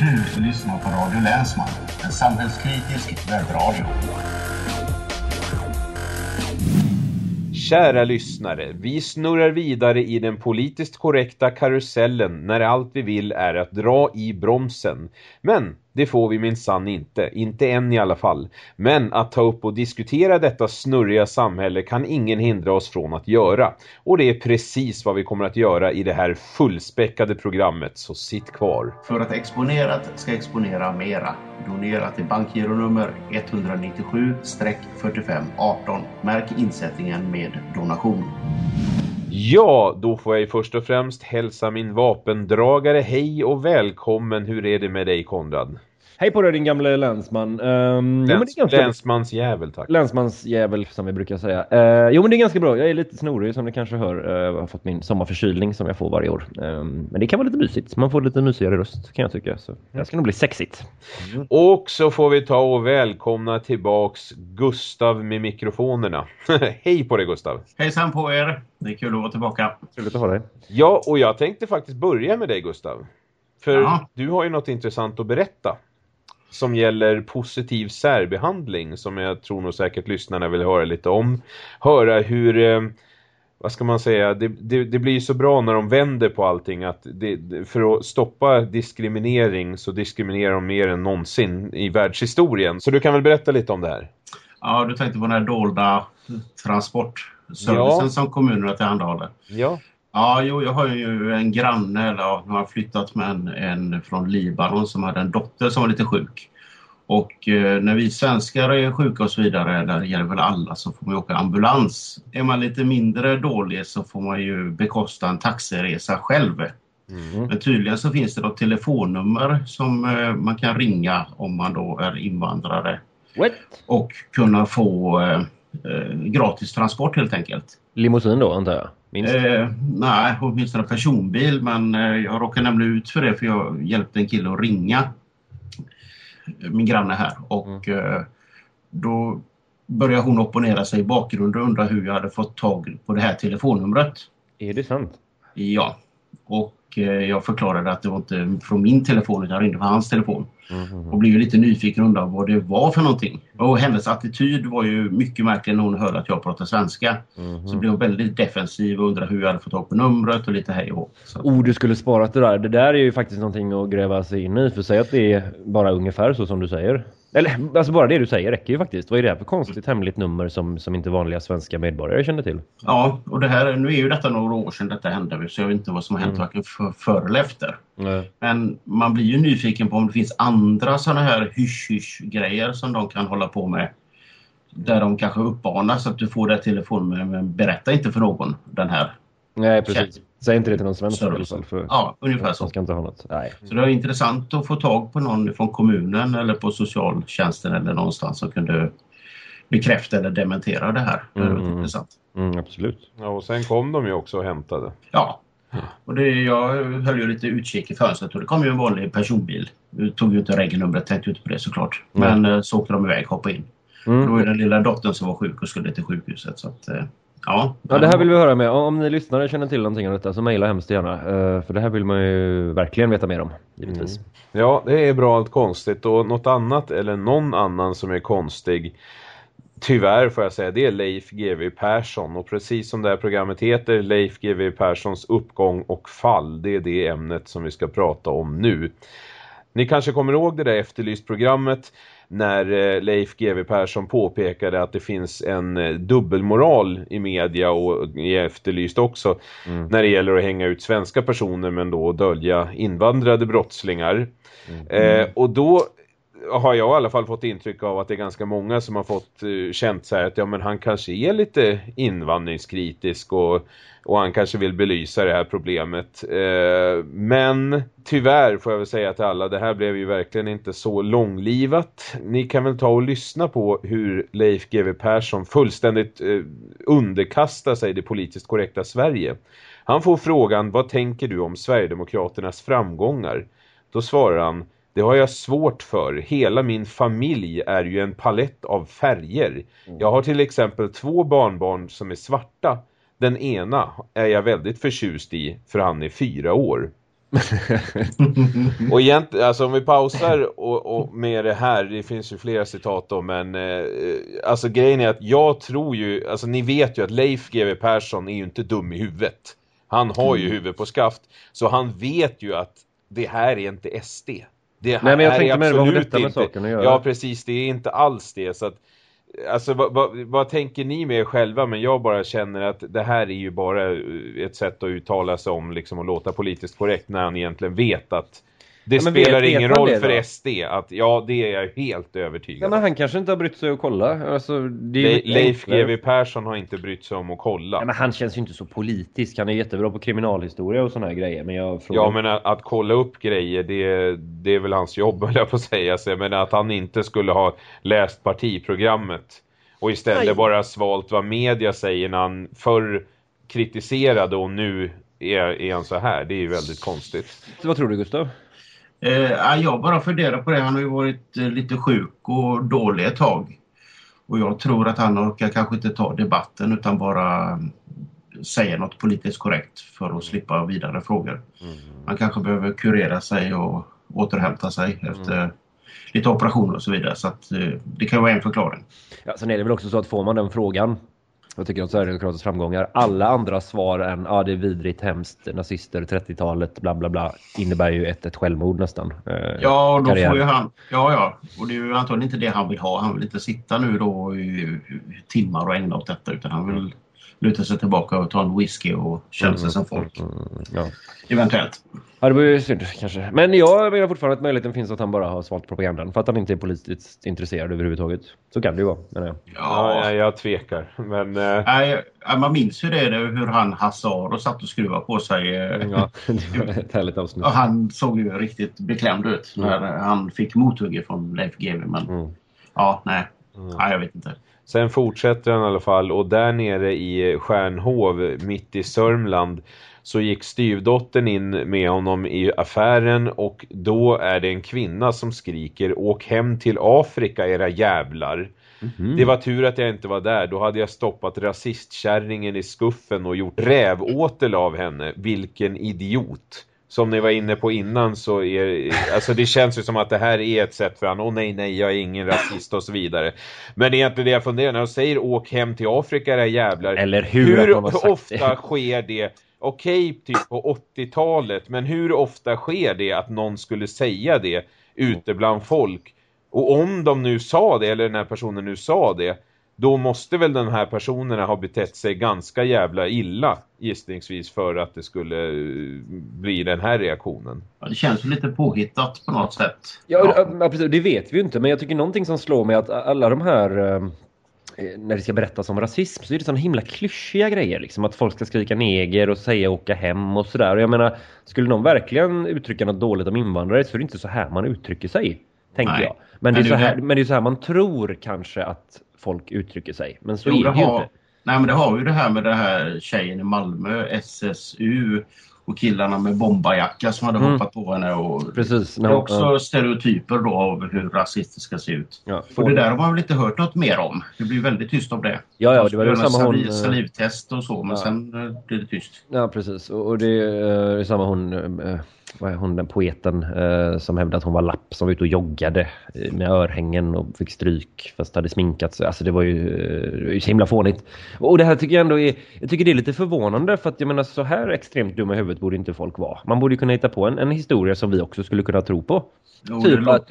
Du lyssnar på Radio Länsman, en samhällskritisk webbradio. Kära lyssnare, vi snurrar vidare i den politiskt korrekta karusellen när allt vi vill är att dra i bromsen. Men det får vi minsann inte, inte än i alla fall. Men att ta upp och diskutera detta snurriga samhälle kan ingen hindra oss från att göra. Och det är precis vad vi kommer att göra i det här fullspäckade programmet, så sitt kvar. För att Exponerat ska exponera mera. Donera till bankgironummer 197-4518. Märk insättningen med donation. Ja, då får jag först och främst hälsa min vapendragare hej och välkommen. Hur är det med dig Konrad? Hej på dig din gamla länsman. Um, Läns, jo. Länsmansjävel tack. Länsmansjävel som vi brukar säga. Uh, jo men det är ganska bra. Jag är lite snorig som ni kanske hör. Uh, jag har fått min sommarförkylning som jag får varje år. Um, men det kan vara lite mysigt. Man får lite mysigare röst kan jag tycka. Så det ska nog bli sexigt. Mm. Och så får vi ta och välkomna tillbaks Gustav med mikrofonerna. Hej på dig Gustav. Hejsan på er. Det är kul att vara tillbaka. Trevligt att ha dig. Ja och jag tänkte faktiskt börja med dig Gustav. För ja. du har ju något intressant att berätta som gäller positiv särbehandling som jag tror nog säkert lyssnarna vill höra lite om. Höra hur, eh, vad ska man säga, det, det, det, blir så bra när de vänder på allting att det, för att stoppa diskriminering så diskriminerar de mer än någonsin i världshistorien. Så du kan väl berätta lite om det här? Ja, du tänkte på den här dolda transportservicen ja. som kommunerna tillhandahåller. Ja. Ja, jo, jag har ju en granne, eller ja, har flyttat med en, en från Libanon som hade en dotter som var lite sjuk. Och eh, när vi svenskar är sjuka och så vidare, där gäller väl alla, så får man åka ambulans. Är man lite mindre dålig så får man ju bekosta en taxiresa själv. Mm. Men tydligen så finns det då telefonnummer som eh, man kan ringa om man då är invandrare. What? Och kunna få eh, eh gratis transport helt enkelt. Limousin då antar jag? Minst? Eh, nej, åtminstone personbil men eh, jag råkade nämligen ut för det för jag hjälpte en kille att ringa min granne här och mm. eh, då började hon opponera sig i bakgrunden och undra hur jag hade fått tag på det här telefonnumret. Är det sant? Ja. Och Eh, jag förklarade att det var inte från min telefon utan jag ringde från hans telefon. Mm. Och blev lite nyfiken och undrade vad det var för någonting. Och hennes attityd var ju mycket märklig när hon hörde att jag pratade svenska. Mm. Så blev hon väldigt defensiv och undrade hur jag hade fått tag på numret och lite hej och så. Oh, du skulle sparat det där. Det där är ju faktiskt någonting att gräva sig in i. För säg att det är bara ungefär så som du säger. Eller alltså bara det du säger räcker ju faktiskt. Vad är det för konstigt hemligt nummer som, som inte vanliga svenska medborgare känner till? Ja, och det här, nu är ju detta några år sedan detta hände så jag vet inte vad som har hänt mm. varken för, före eller efter. Nej. Men man blir ju nyfiken på om det finns andra sådana här hysch grejer som de kan hålla på med. Där de kanske uppbanas att du får det telefonnumret men berätta inte för någon den här. Nej, precis. Säg inte det till någon svensk i alla fall. För ja, ungefär så. Ska inte ha något. Nej. Så det var intressant att få tag på någon från kommunen eller på socialtjänsten eller någonstans som kunde bekräfta eller dementera det här. Det var mm. intressant. Mm, absolut. Ja, och sen kom de ju också och hämtade. Ja, och det, jag höll ju lite utkik i fönstret och det kom ju en vanlig personbil. Jag tog ju inte regelnumret, tänkte inte på det såklart. Men mm. så åkte de iväg, hoppade in. Mm. Då var det den lilla dottern som var sjuk och skulle till sjukhuset. Så att, eh, Ja, ja, det här vill vi höra med. Om ni lyssnare känner till någonting om detta så mejla hemskt gärna. Eh, för det här vill man ju verkligen veta mer om, givetvis. Mm. Ja, det är bra allt konstigt. Och något annat, eller någon annan som är konstig, tyvärr får jag säga, det är Leif GW Persson. Och precis som det här programmet heter, Leif GW Perssons uppgång och fall, det är det ämnet som vi ska prata om nu. Ni kanske kommer ihåg det där efterlyst-programmet när eh, Leif GW Persson påpekade att det finns en eh, dubbelmoral i media och i Efterlyst också mm. när det gäller att hänga ut svenska personer men då dölja invandrade brottslingar. Mm. Eh, och då har jag i alla fall fått intryck av att det är ganska många som har fått uh, känt så här att ja men han kanske är lite invandringskritisk och, och han kanske vill belysa det här problemet. Uh, men tyvärr får jag väl säga till alla, det här blev ju verkligen inte så långlivat. Ni kan väl ta och lyssna på hur Leif GW Persson fullständigt uh, underkastar sig det politiskt korrekta Sverige. Han får frågan, vad tänker du om Sverigedemokraternas framgångar? Då svarar han, det har jag svårt för. Hela min familj är ju en palett av färger. Mm. Jag har till exempel två barnbarn som är svarta. Den ena är jag väldigt förtjust i för han är fyra år. och egentligen, alltså om vi pausar och, och med det här, det finns ju flera citat då, men eh, alltså grejen är att jag tror ju, alltså ni vet ju att Leif GW Persson är ju inte dum i huvudet. Han har ju mm. huvudet på skaft, så han vet ju att det här är inte SD. Det Nej, men jag tänkte mer vad detta med saken att göra. Ja, precis, det är inte alls det, så att Alltså vad, vad, vad, tänker ni med er själva? Men jag bara känner att det här är ju bara ett sätt att uttala sig om liksom, och låta politiskt korrekt när han egentligen vet att det ja, spelar vet, ingen vet roll för SD att ja, det är jag helt övertygad ja, men han kanske inte har brytt sig att kolla. Alltså, det Le Leif GW Persson har inte brytt sig om att kolla. Ja, men han känns ju inte så politisk. Han är jättebra på kriminalhistoria och såna här grejer. Men jag frågar... Ja, men att, att, kolla upp grejer, det, det är väl hans jobb, höll jag på att säga. Men att han inte skulle ha läst partiprogrammet och istället Nej. bara svalt vad media säger när han förr kritiserade och nu är, är han så här. Det är ju väldigt konstigt. Vad tror du Gustav? Eh, jag bara funderar på det. Han har ju varit eh, lite sjuk och dålig ett tag. Och jag tror att han orkar kanske inte ta debatten utan bara mm, säga något politiskt korrekt för att slippa vidare frågor. Mm. Han kanske behöver kurera sig och återhämta sig efter mm. lite operationer och så vidare. Så att, eh, det kan vara en förklaring. Ja, sen är det väl också så att får man den frågan jag tycker om Sverigedemokraternas framgångar. Alla andra svar än ja, det är vidrigt, hemskt, nazister, 30-talet, bla bla bla, innebär ju ett, ett självmord nästan. Eh, ja, då karriär. får ju han, ja, ja, och det är ju antagligen inte det han vill ha. Han vill inte sitta nu då i timmar och ägna åt detta utan han vill luta sig tillbaka och ta en whisky och känna sig mm, som folk. Mm, ja. Eventuellt. Ja, det var ju synd kanske. Men jag menar fortfarande att möjligheten finns att han bara har svalt propagandan för att han inte är politiskt intresserad överhuvudtaget. Så kan det ju vara, menar jag. Ja, ja jag tvekar. Men, äh... Nej, man minns ju det, hur han Hazar och satt och skruvade på sig. Eh, ja, det var ett härligt avsnitt. Och han såg ju riktigt beklämd ut när mm. han fick mothugg från Leif GW. Men mm. ja, nej. Mm. nej, jag vet inte. Sen fortsätter han i alla fall och där nere i Stjärnhov mitt i Sörmland så gick styvdottern in med honom i affären och då är det en kvinna som skriker Åk hem till Afrika era jävlar. Mm -hmm. Det var tur att jag inte var där, då hade jag stoppat rasistkärringen i skuffen och gjort rävåtel av henne. Vilken idiot som ni var inne på innan så är alltså det känns ju som att det här är ett sätt för han, åh nej nej jag är ingen rasist och så vidare. Men egentligen det jag funderar när jag säger åk hem till Afrika era jävlar. Eller hur, hur ofta det. sker det? Okej okay, typ på 80-talet men hur ofta sker det att någon skulle säga det ute bland folk? Och om de nu sa det eller den här personen nu sa det då måste väl den här personerna ha betett sig ganska jävla illa gissningsvis för att det skulle eh, bli den här reaktionen. Ja, det känns ju lite påhittat på något sätt. Ja, ja. precis. Det vet vi ju inte. Men jag tycker någonting som slår mig att alla de här... Eh, när det ska berättas om rasism så är det sådana himla klyschiga grejer. Liksom att folk ska skrika neger och säga åka hem och sådär. Och jag menar, skulle någon verkligen uttrycka något dåligt om invandrare så är det inte så här man uttrycker sig. Tänker Nej. jag. Men, men det är så här, men det är så här man tror kanske att folk uttrycker sig. Men så jo, är det, det ju inte. Nej men det har ju det här med den här tjejen i Malmö, SSU och killarna med bombarjacka som hade mm. hoppat på henne. Och Precis, det är också ja. stereotyper då av hur rasistiska ser ut. Ja, och det där har man väl inte hört något mer om. Det blir väldigt tyst om det. Ja, ja det var det samma hon... Salivtest och så, men ja. sen eh, blir det tyst. Ja, precis. Och det är samma hon eh, vad är hon den poeten eh, som hävdade att hon var lapp som var ute och joggade med örhängen och fick stryk fast hade sminkat sig. Alltså det var ju eh, så himla fånigt. Och det här tycker jag ändå är, jag tycker det är lite förvånande för att jag menar så här extremt dumma i huvudet borde inte folk vara. Man borde kunna hitta på en, en historia som vi också skulle kunna tro på. Jo, typ att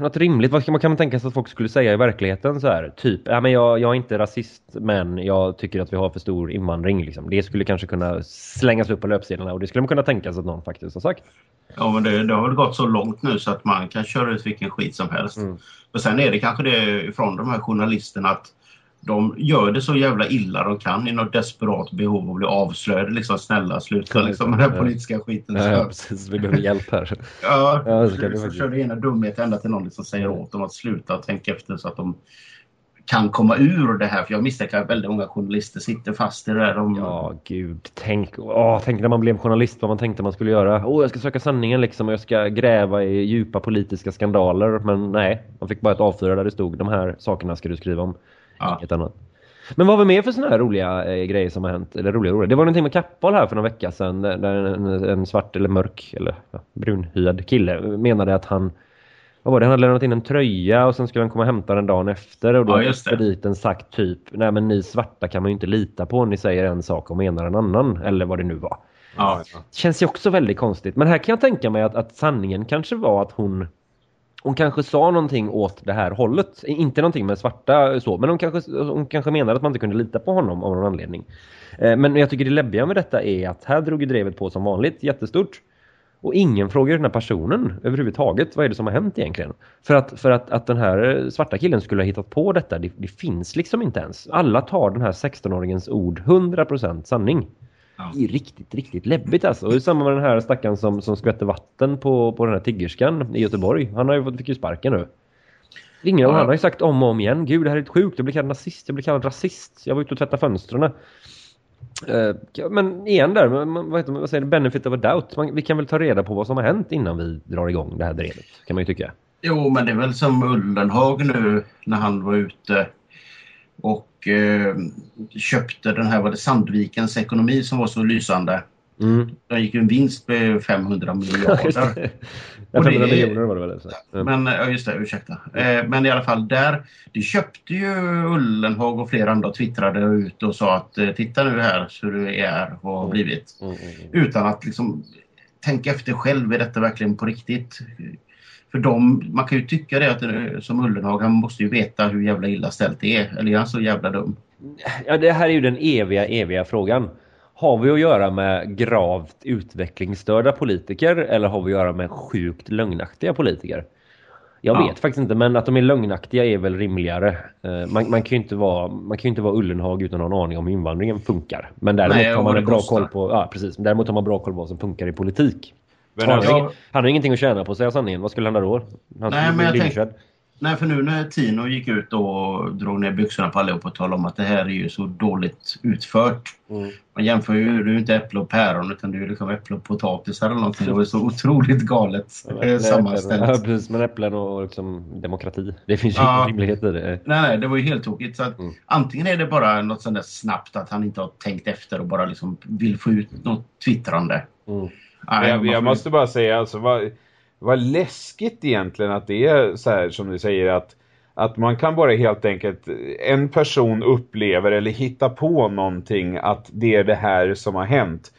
något rimligt. Vad kan man, kan man tänka sig att folk skulle säga i verkligheten så här? Typ, ja, men jag, jag är inte rasist men jag tycker att vi har för stor invandring. Liksom. Det skulle kanske kunna slängas upp på löpsedlarna och det skulle man kunna tänka sig att någon faktiskt har sagt. Ja men det, det har väl gått så långt nu så att man kan köra ut vilken skit som helst. Mm. Och sen är det kanske det från de här journalisterna att de gör det så jävla illa de kan i något desperat behov av att bli avslöjade. Liksom, snälla, sluta liksom, med den politiska skiten. Ja, ja, precis. Vi behöver hjälp här. ja, ja så kan liksom, kör det ena dumhet ända till någon som säger åt dem att sluta tänka efter så att de kan komma ur det här. För jag misstänker att väldigt många journalister sitter fast i det där. De... Ja, gud. Tänk, åh, tänk när man blev journalist vad man tänkte man skulle göra. Åh, jag ska söka sanningen liksom och jag ska gräva i djupa politiska skandaler. Men nej, man fick bara ett A4 där det stod de här sakerna ska du skriva om. Ja. Inget annat. Men vad har vi mer för sådana här roliga eh, grejer som har hänt? Eller roliga, roliga. Det var någonting med Kappahl här för några vecka sedan där en, en svart eller mörk eller ja, brunhyad kille menade att han vad var det? Han hade lämnat in en tröja och sen skulle han komma och hämta den dagen efter och då Ja, ja, just det. expediten sagt typ Nej men ni svarta kan man ju inte lita på. Ni säger en sak och menar en annan. Eller vad det nu var. Ja. Känns ju också väldigt konstigt. Men här kan jag tänka mig att, att sanningen kanske var att hon hon kanske sa någonting åt det här hållet. Inte någonting med svarta så, men hon kanske, hon kanske menade att man inte kunde lita på honom av någon anledning. Eh, men jag tycker det läbbiga med detta är att här drog ju drevet på som vanligt, jättestort. Och ingen frågar den här personen överhuvudtaget. Vad är det som har hänt egentligen? För att, för att, att den här svarta killen skulle ha hittat på detta, det, det finns liksom inte ens. Alla tar den här 16-åringens ord 100% sanning. Ja. Det är riktigt, riktigt läbbigt alltså. Och det är samma med den här stackaren som, som skvätte vatten på, på den här tiggerskan i Göteborg. Han har ju fått, fick ju sparken nu. Ingen, Ja. han har ju sagt om och om igen. Gud, det här är sjukt. Jag blir kallad nazist. Jag blir kallad rasist. Jag var ute och tvättade fönstren. Eh, men igen där, vad, heter, vad säger det? Benefit of a doubt. Man, vi kan väl ta reda på vad som har hänt innan vi drar igång det här drevet. Kan man ju tycka. Jo, men det är väl som Ullenhag nu när han var ute och eh, köpte den här, var det Sandvikens ekonomi som var så lysande. Mm. De gick ju en vinst med 500 miljarder. Ja, Och det 500 är- miljoner var det väl? Mm. Men, ja just det, ursäkta. Eh, men i alla fall där, det köpte ju Ullenhag och flera andra twittrade ut och sa att eh, titta nu här så du är och har blivit. Mm, mm, mm. Utan att liksom tänka efter själv, är detta verkligen på riktigt? För de, man kan ju tycka det att eh, som Ullenhag, han måste ju veta hur jävla illa ställt det är. Eller är han så jävla dum? Ja, det här är ju den eviga, eviga frågan. Har vi att göra med gravt utvecklingsstörda politiker eller har vi att göra med sjukt lögnaktiga politiker? Jag Ja. vet faktiskt inte, men att de är lögnaktiga är väl rimligare. Eh, Man, man kan ju inte vara, man kan inte vara Ullenhag utan att ha en aning om hur invandringen funkar. Men däremot Nej, har man bra kostar. koll på, ja precis, däremot har man bra koll på vad som funkar i politik. Men han, alltså, har ingenting att tjäna på att säga sanningen. Vad skulle hända då? Han Nej, men jag bli tänk- lynchad. Nej, för nu när Tino gick ut och drog ner byxorna på allihop och talade om att det här är ju så dåligt utfört. Mm. Man jämför ju, det är ju inte äpple och päron utan det är ju liksom äpple och potatisar eller någonting. Det var så otroligt galet eh, Ja, sammanställt. precis, men äpplen och liksom demokrati. Det finns ju Ja. rimlighet i det. Nej, nej, det var ju helt tokigt. Så att Mm. Antingen är det bara något sånt där snabbt att han inte har tänkt efter och bara liksom vill få ut något twittrande. Mm. Nej, jag, jag måste bara säga, alltså, vad, vad läskigt egentligen att det är så här som du säger att, att man kan bara helt enkelt, en person upplever eller hittar på någonting att det är det här som har hänt.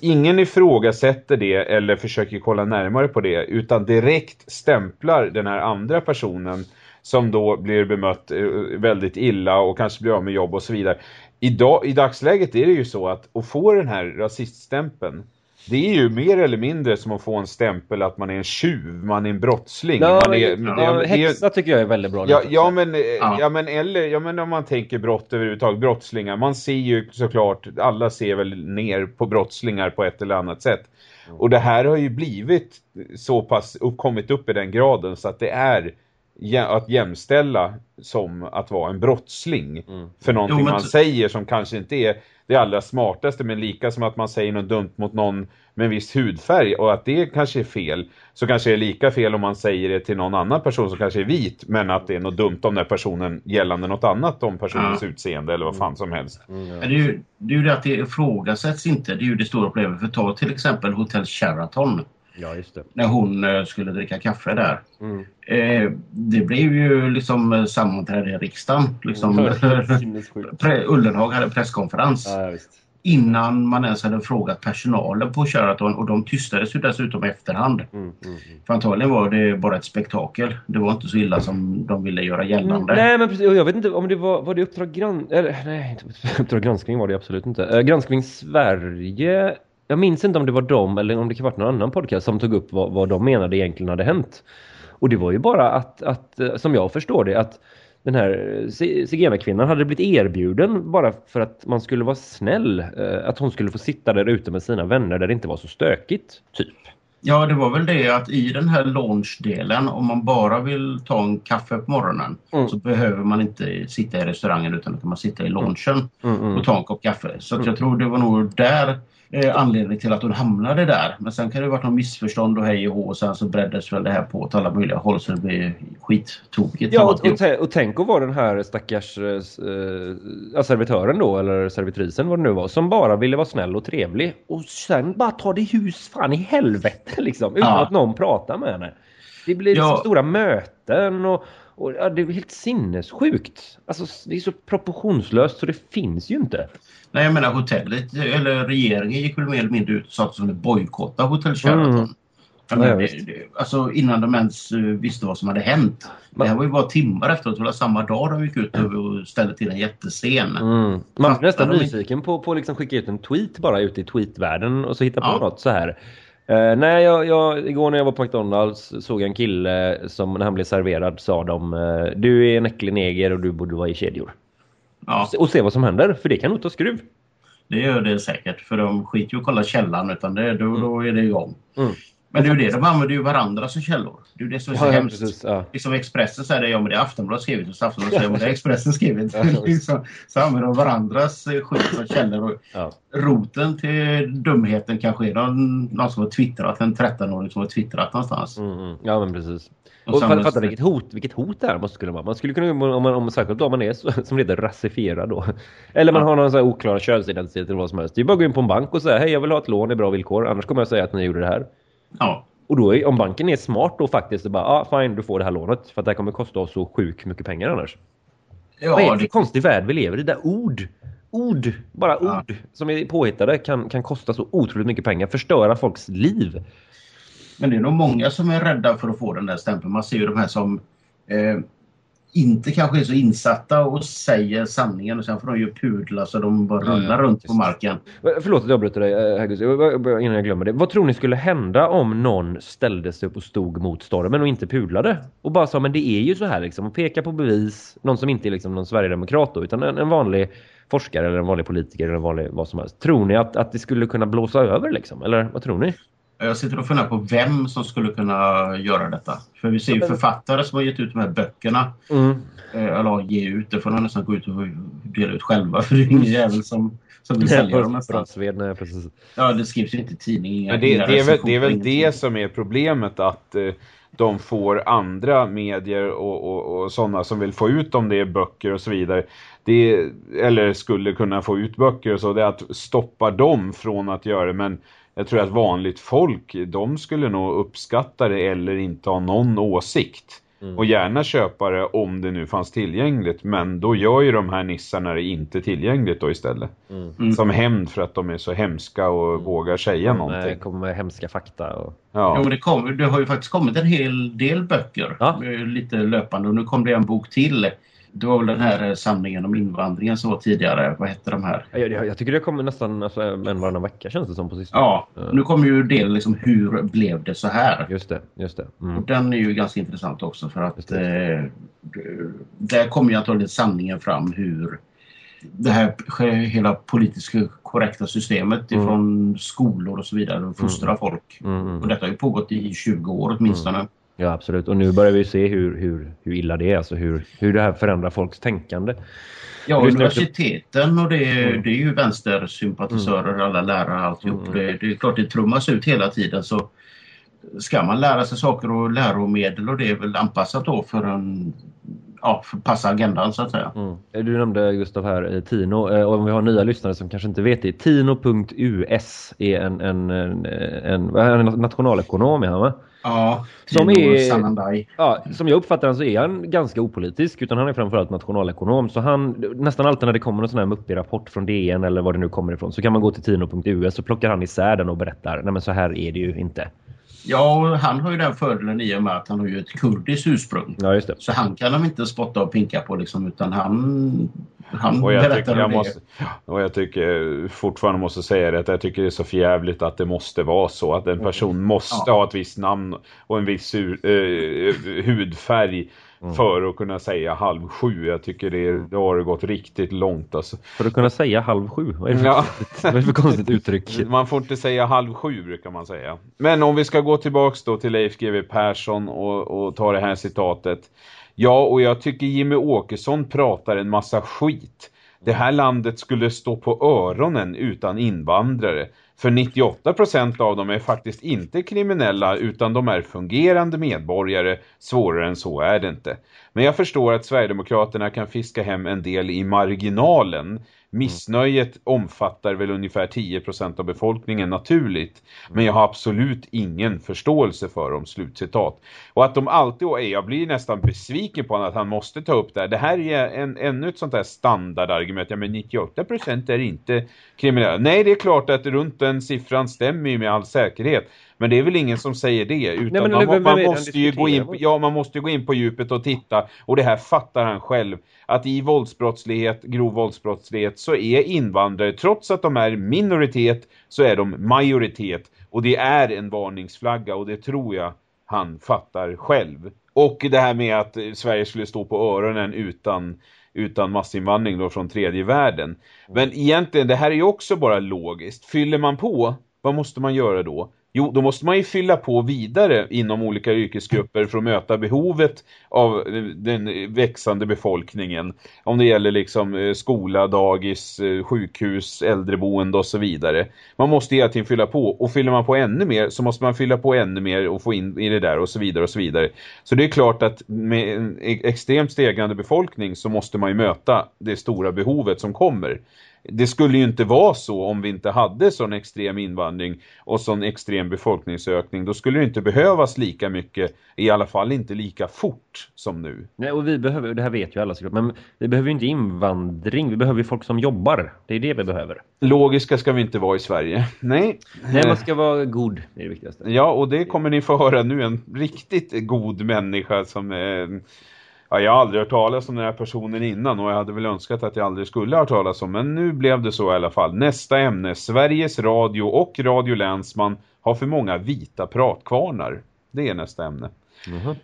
Ingen ifrågasätter det eller försöker kolla närmare på det utan direkt stämplar den här andra personen som då blir bemött eh, väldigt illa och kanske blir av med jobb och så vidare. Idag, I dagsläget är det ju så att att få den här rasiststämpeln det är ju mer eller mindre som att få en stämpel att man är en tjuv, man är en brottsling. Ja, man är, ja, är- häxa tycker jag är väldigt bra. Ja, ja, men, eh, Ja. ja. men eller ja, men om man tänker brott överhuvudtaget, brottslingar. Man ser ju såklart, alla ser väl ner på brottslingar på ett eller annat sätt. Och det här har ju blivit så pass uppkommit upp i den graden så att det är att jämställa som att vara en brottsling Mm. för någonting Jo, man säger som kanske inte är det allra smartaste men lika som att man säger något dumt mot någon med en viss hudfärg och att det kanske är fel så kanske det är lika fel om man säger det till någon annan person som kanske är vit men att det är något dumt om den personen gällande något annat om personens Ja. utseende eller vad fan som helst. Mm, ja. Det, är ju, det är ju det att det ifrågasätts inte. Det är ju det stora problemet. För ta till exempel Hotel Sheraton. Ja, just det. När hon eh, skulle dricka kaffe där. Mm. Eh, det blev ju liksom eh, sammanträde i riksdagen. Liksom, Ullenhag hade presskonferens. Ja. Innan man ens hade frågat personalen på Sheraton och de tystades ju dessutom i efterhand. Mm, mm, mm. För antagligen var det bara ett spektakel. Det var inte så illa som de ville göra gällande. Nej men precis, jag vet inte om det var, var det Uppdrag gran... eller nej, inte Uppdrag granskning var det absolut inte. Eh, granskning Sverige, jag minns inte om det var dem eller om det kan varit någon annan podcast som tog upp vad, vad de menade egentligen hade hänt. Och det var ju bara att, att eh, som jag förstår det, att den här zi- zigenarkvinnan hade blivit erbjuden bara för att man skulle vara snäll. eh, Att hon skulle få sitta där ute med sina vänner där det inte var så stökigt, typ. Ja, det var väl det att i den här launch-delen, om man bara vill ta en kaffe på morgonen Mm. så behöver man inte sitta i restaurangen utan då kan man sitta i launchen Mm, mm. och ta en kopp kaffe. Så jag tror det var nog där eh, anledning till att hon hamnade där. Men sen kan det ha varit något missförstånd och hej och hå och sen så breddades väl det här på åt alla möjliga håll så det blir skittokigt. Ja, och, och, och tänk att vara den här stackars eh, eh, servitören då, eller servitrisen vad det nu var, som bara ville vara snäll och trevlig. Och sen bara ta det hus fan i helvete liksom, utan ja. att någon pratar med henne. Det blir ja. stora möten och, och ja, det är helt sinnessjukt. Alltså, det är så proportionslöst så det finns ju inte. Nej, jag menar hotellet, eller regeringen gick väl mer eller mindre ut och sa att de bojkotta Hotell Sheraton. Mm. Men, det, alltså innan de ens uh, visste vad som hade hänt. Det här var ju bara timmar efteråt, det var samma dag de gick ut och ställde till en jättescen. Mm. Man är nästan nyfiken på, på att liksom skicka ut en tweet bara ute i tweetvärlden och så hitta på ja. något så här. Uh, nej, jag, jag, igår när jag var på McDonalds såg jag en kille som när han blev serverad sa de uh, Du är en äcklig neger och du borde vara i kedjor. Ja. Och, se vad som händer, för det kan nog ta skruv. Det gör det säkert, för de skiter ju att kolla källan utan det, då, då är det igång. Mm. Men det är ju det, de använder ju varandra som källor. Det är det som är så ja, hemskt. Precis, ja. Liksom Expressen säger det, ja men det är Aftonbladet skrivit och Aftonbladet säger, ja men det är Expressen skrivit. Ja, liksom, så använder de varandras skit som källor. Ja. Roten till dumheten kanske är någon, någon som har twittrat, en 13-åring som har twittrat någonstans. Mm, mm. Ja men precis. Och, och fatta vilket hot, vilket hot det här måste skulle vara. Man skulle kunna, om man, om särskilt om man är så, som heter rasifierad då. Eller man ja. har någon sån här oklar könsidentitet eller vad som helst. Det är bara att gå in på en bank och säga, hej jag vill ha ett lån i bra villkor, annars kommer jag säga att ni gjorde det här. Ja. Och då är, om banken är smart då faktiskt, så bara, ja ah, fine, du får det här lånet. För att det här kommer kosta oss så sjukt mycket pengar annars. Ja, Vad är det för det... konstig värld vi lever i? Där ord, ord, bara ja. ord som är påhittade kan, kan kosta så otroligt mycket pengar. Förstöra folks liv. Men det är nog många som är rädda för att få den där stämpeln. Man ser ju de här som eh, inte kanske är så insatta och säger sanningen och sen får de ju pudla så de bara rullar mm, runt på marken. Förlåt att jag avbryter dig eh, innan jag glömmer det. Vad tror ni skulle hända om någon ställde sig upp och stod mot stormen och inte pudlade? Och bara sa, men det är ju så här liksom, och peka på bevis. Någon som inte är liksom någon Sverigedemokrat då, utan en, en vanlig forskare eller en vanlig politiker eller en vanlig vad som helst. Tror ni att, att det skulle kunna blåsa över liksom? Eller vad tror ni? Jag sitter och funderar på vem som skulle kunna göra detta. För vi ser ju författare som har gett ut de här böckerna. Mm. Eh, eller ge ut, det får de nästan gå ut och dela ut själva för det är ingen jävel som, som vill sälja dem nästan. Nej, precis. Ja, det skrivs ju inte i tidningar. det, det, är väl, det är väl det som är problemet att eh, de får andra medier och, och, och sådana som vill få ut om det är böcker och så vidare. Det, eller skulle kunna få ut böcker och så, det är att stoppa dem från att göra det. Men jag tror att vanligt folk, de skulle nog uppskatta det eller inte ha någon åsikt. Mm. Och gärna köpa det om det nu fanns tillgängligt. Men då gör ju de här nissarna det inte tillgängligt då istället. Mm. mm. Som hämnd för att de är så hemska och mm. vågar säga någonting. Det kommer med hemska fakta. Och... Ja. Jo, det, kom, det har ju faktiskt kommit en hel del böcker. Ja. Lite löpande. Och nu kom det en bok till det var väl den här eh, samlingen om invandringen som var tidigare. Vad hette de här? Jag, jag, jag tycker det kommer nästan alltså, en varannan vecka känns det som på sistone. Ja, nu kommer ju delen liksom hur blev det så här? Just det, just det. Mm. Och den är ju ganska intressant också för att eh, där kommer ju antagligen sanningen fram hur det här hela politiskt korrekta systemet mm. ifrån skolor och så vidare och fostra mm. folk. Mm, mm. Och detta har ju pågått i 20 år åtminstone. Mm. Ja, absolut. Och nu börjar vi se hur, hur, hur illa det är. Alltså hur, hur det här förändrar folks tänkande. Ja, universiteten och det, mm. det är ju vänstersympatisörer, mm. alla lärare alltihop. Mm. Det, det är klart det trummas ut hela tiden så ska man lära sig saker och läromedel och det är väl anpassat då för en ja, för passa agendan så att säga. Mm. Du nämnde Gustav här eh, Tino eh, och om vi har nya lyssnare som kanske inte vet det. Tino.us är en, en, en, en, en nationalekonom är han va? Ja, som är, ja, som jag uppfattar han så är han ganska opolitisk utan han är framförallt nationalekonom så han nästan alltid när det kommer en sån här muppig rapport från DN eller var det nu kommer ifrån så kan man gå till tino.us så plockar han isär den och berättar nej men så här är det ju inte. Ja, han har ju den fördelen i och med att han har ju ett kurdiskt ursprung. Ja. Så han kan de inte spotta och pinka på liksom, utan han, han och jag berättar jag det. Måste, och jag tycker fortfarande måste säga det att jag tycker det är så förjävligt att det måste vara så. Att en person måste ja. ha ett visst namn och en viss uh, hudfärg Mm. för att kunna säga halv sju. Jag tycker det, det har gått riktigt långt. Alltså. För att kunna säga halv sju? Vad är det för, ja. vad är det för konstigt uttryck? Man får inte säga halv sju brukar man säga. Men om vi ska gå tillbaks då till Leif GW Persson och, och ta det här citatet. Ja, och jag tycker Jimmy Åkesson pratar en massa skit. Det här landet skulle stå på öronen utan invandrare. För 98% av dem är faktiskt inte kriminella utan de är fungerande medborgare. Svårare än så är det inte. Men jag förstår att Sverigedemokraterna kan fiska hem en del i marginalen. Missnöjet omfattar väl ungefär 10% av befolkningen naturligt. Men jag har absolut ingen förståelse för dem, slutcitat. Och att de alltid, och jag blir nästan besviken på att han måste ta upp det här. Det här är en, ännu ett sånt här standardargument. Ja men 98% är inte kriminella. Nej det är klart att runt den siffran stämmer ju med all säkerhet. Men det är väl ingen som säger det utan Nej, men, man, men, man, måste ju gå in på, ja, man måste gå in på djupet och titta och det här fattar han själv att i våldsbrottslighet, grov våldsbrottslighet så är invandrare trots att de är minoritet så är de majoritet och det är en varningsflagga och det tror jag han fattar själv. Och det här med att Sverige skulle stå på öronen utan utan massinvandring då från tredje världen. Men egentligen, det här är ju också bara logiskt. Fyller man på, vad måste man göra då? Jo, då måste man ju fylla på vidare inom olika yrkesgrupper för att möta behovet av eh, den växande befolkningen. Om det gäller liksom eh, skola, dagis, eh, sjukhus, äldreboende och så vidare. Man måste hela tiden fylla på och fyller man på ännu mer så måste man fylla på ännu mer och få in i det där och så vidare och så vidare. Så det är klart att med en e-, extremt stegrande befolkning så måste man ju möta det stora behovet som kommer det skulle ju inte vara så om vi inte hade sån extrem invandring och sån extrem befolkningsökning. Då skulle det inte behövas lika mycket, i alla fall inte lika fort som nu. Nej, och vi behöver, det här vet ju alla såklart, men vi behöver ju inte invandring, vi behöver ju folk som jobbar. Det är det vi behöver. Logiska ska vi inte vara i Sverige. Nej. Nej, man ska vara god, det är det viktigaste. Ja, och det kommer ni få höra nu, en riktigt god människa som... Eh, Ja, jag har aldrig hört talas om den här personen innan och jag hade väl önskat att jag aldrig skulle ha hört talas om. Men nu blev det så i alla fall. Nästa ämne, Sveriges Radio och Radio Länsman har för många vita pratkvarnar. Det är nästa ämne. Mm -hmm.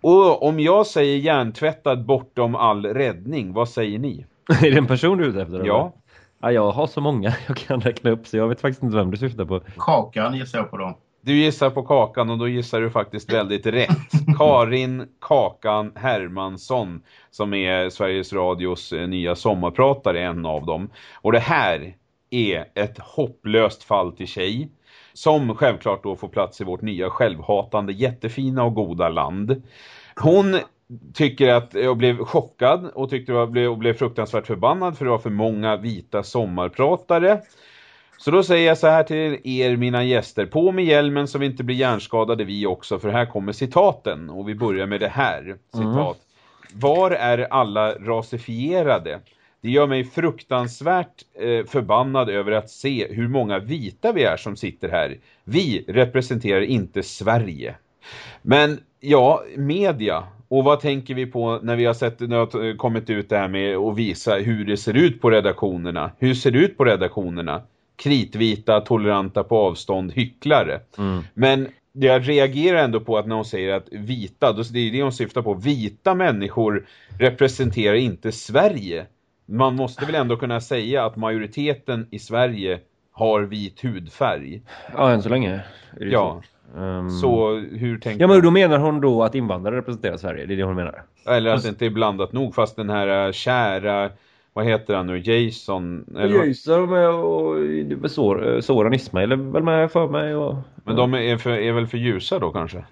Och om jag säger hjärntvättad bortom all räddning, vad säger ni? är det en person du är ute efter? Ja. ja. Jag har så många jag kan räkna upp så jag vet faktiskt inte vem du syftar på. Kakan gissar jag på då. Du gissar på Kakan och då gissar du faktiskt väldigt rätt. Karin Kakan Hermansson som är Sveriges Radios eh, nya sommarpratare, en av dem. Och det här är ett hopplöst fall till tjej som självklart då får plats i vårt nya självhatande, jättefina och goda land. Hon tycker att jag blev chockad och tyckte jag blev, och blev fruktansvärt förbannad för det var för många vita sommarpratare. Så då säger jag så här till er mina gäster. På med hjälmen så vi inte blir hjärnskadade vi också. För här kommer citaten. Och vi börjar med det här. Citat. Mm. Var är alla rasifierade? Det gör mig fruktansvärt eh, förbannad över att se hur många vita vi är som sitter här. Vi representerar inte Sverige. Men ja, media. Och vad tänker vi på när vi har sett när har kommit ut det här med att visa hur det ser ut på redaktionerna? Hur ser det ut på redaktionerna? Kritvita, toleranta på avstånd hycklare. Mm. Men jag reagerar ändå på att när hon säger att vita, det är det hon syftar på, vita människor representerar inte Sverige. Man måste väl ändå kunna säga att majoriteten i Sverige har vit hudfärg. Ja, än så länge. Ja. Um... Så hur tänker Ja, men då menar hon då att invandrare representerar Sverige, det är det hon menar. Eller att det inte är blandat nog, fast den här äh, kära vad heter han nu? Jason? Eller Jason med och Sor, Soran Ismail är väl med för mig. Och, Men de är, för, är väl för ljusa då kanske?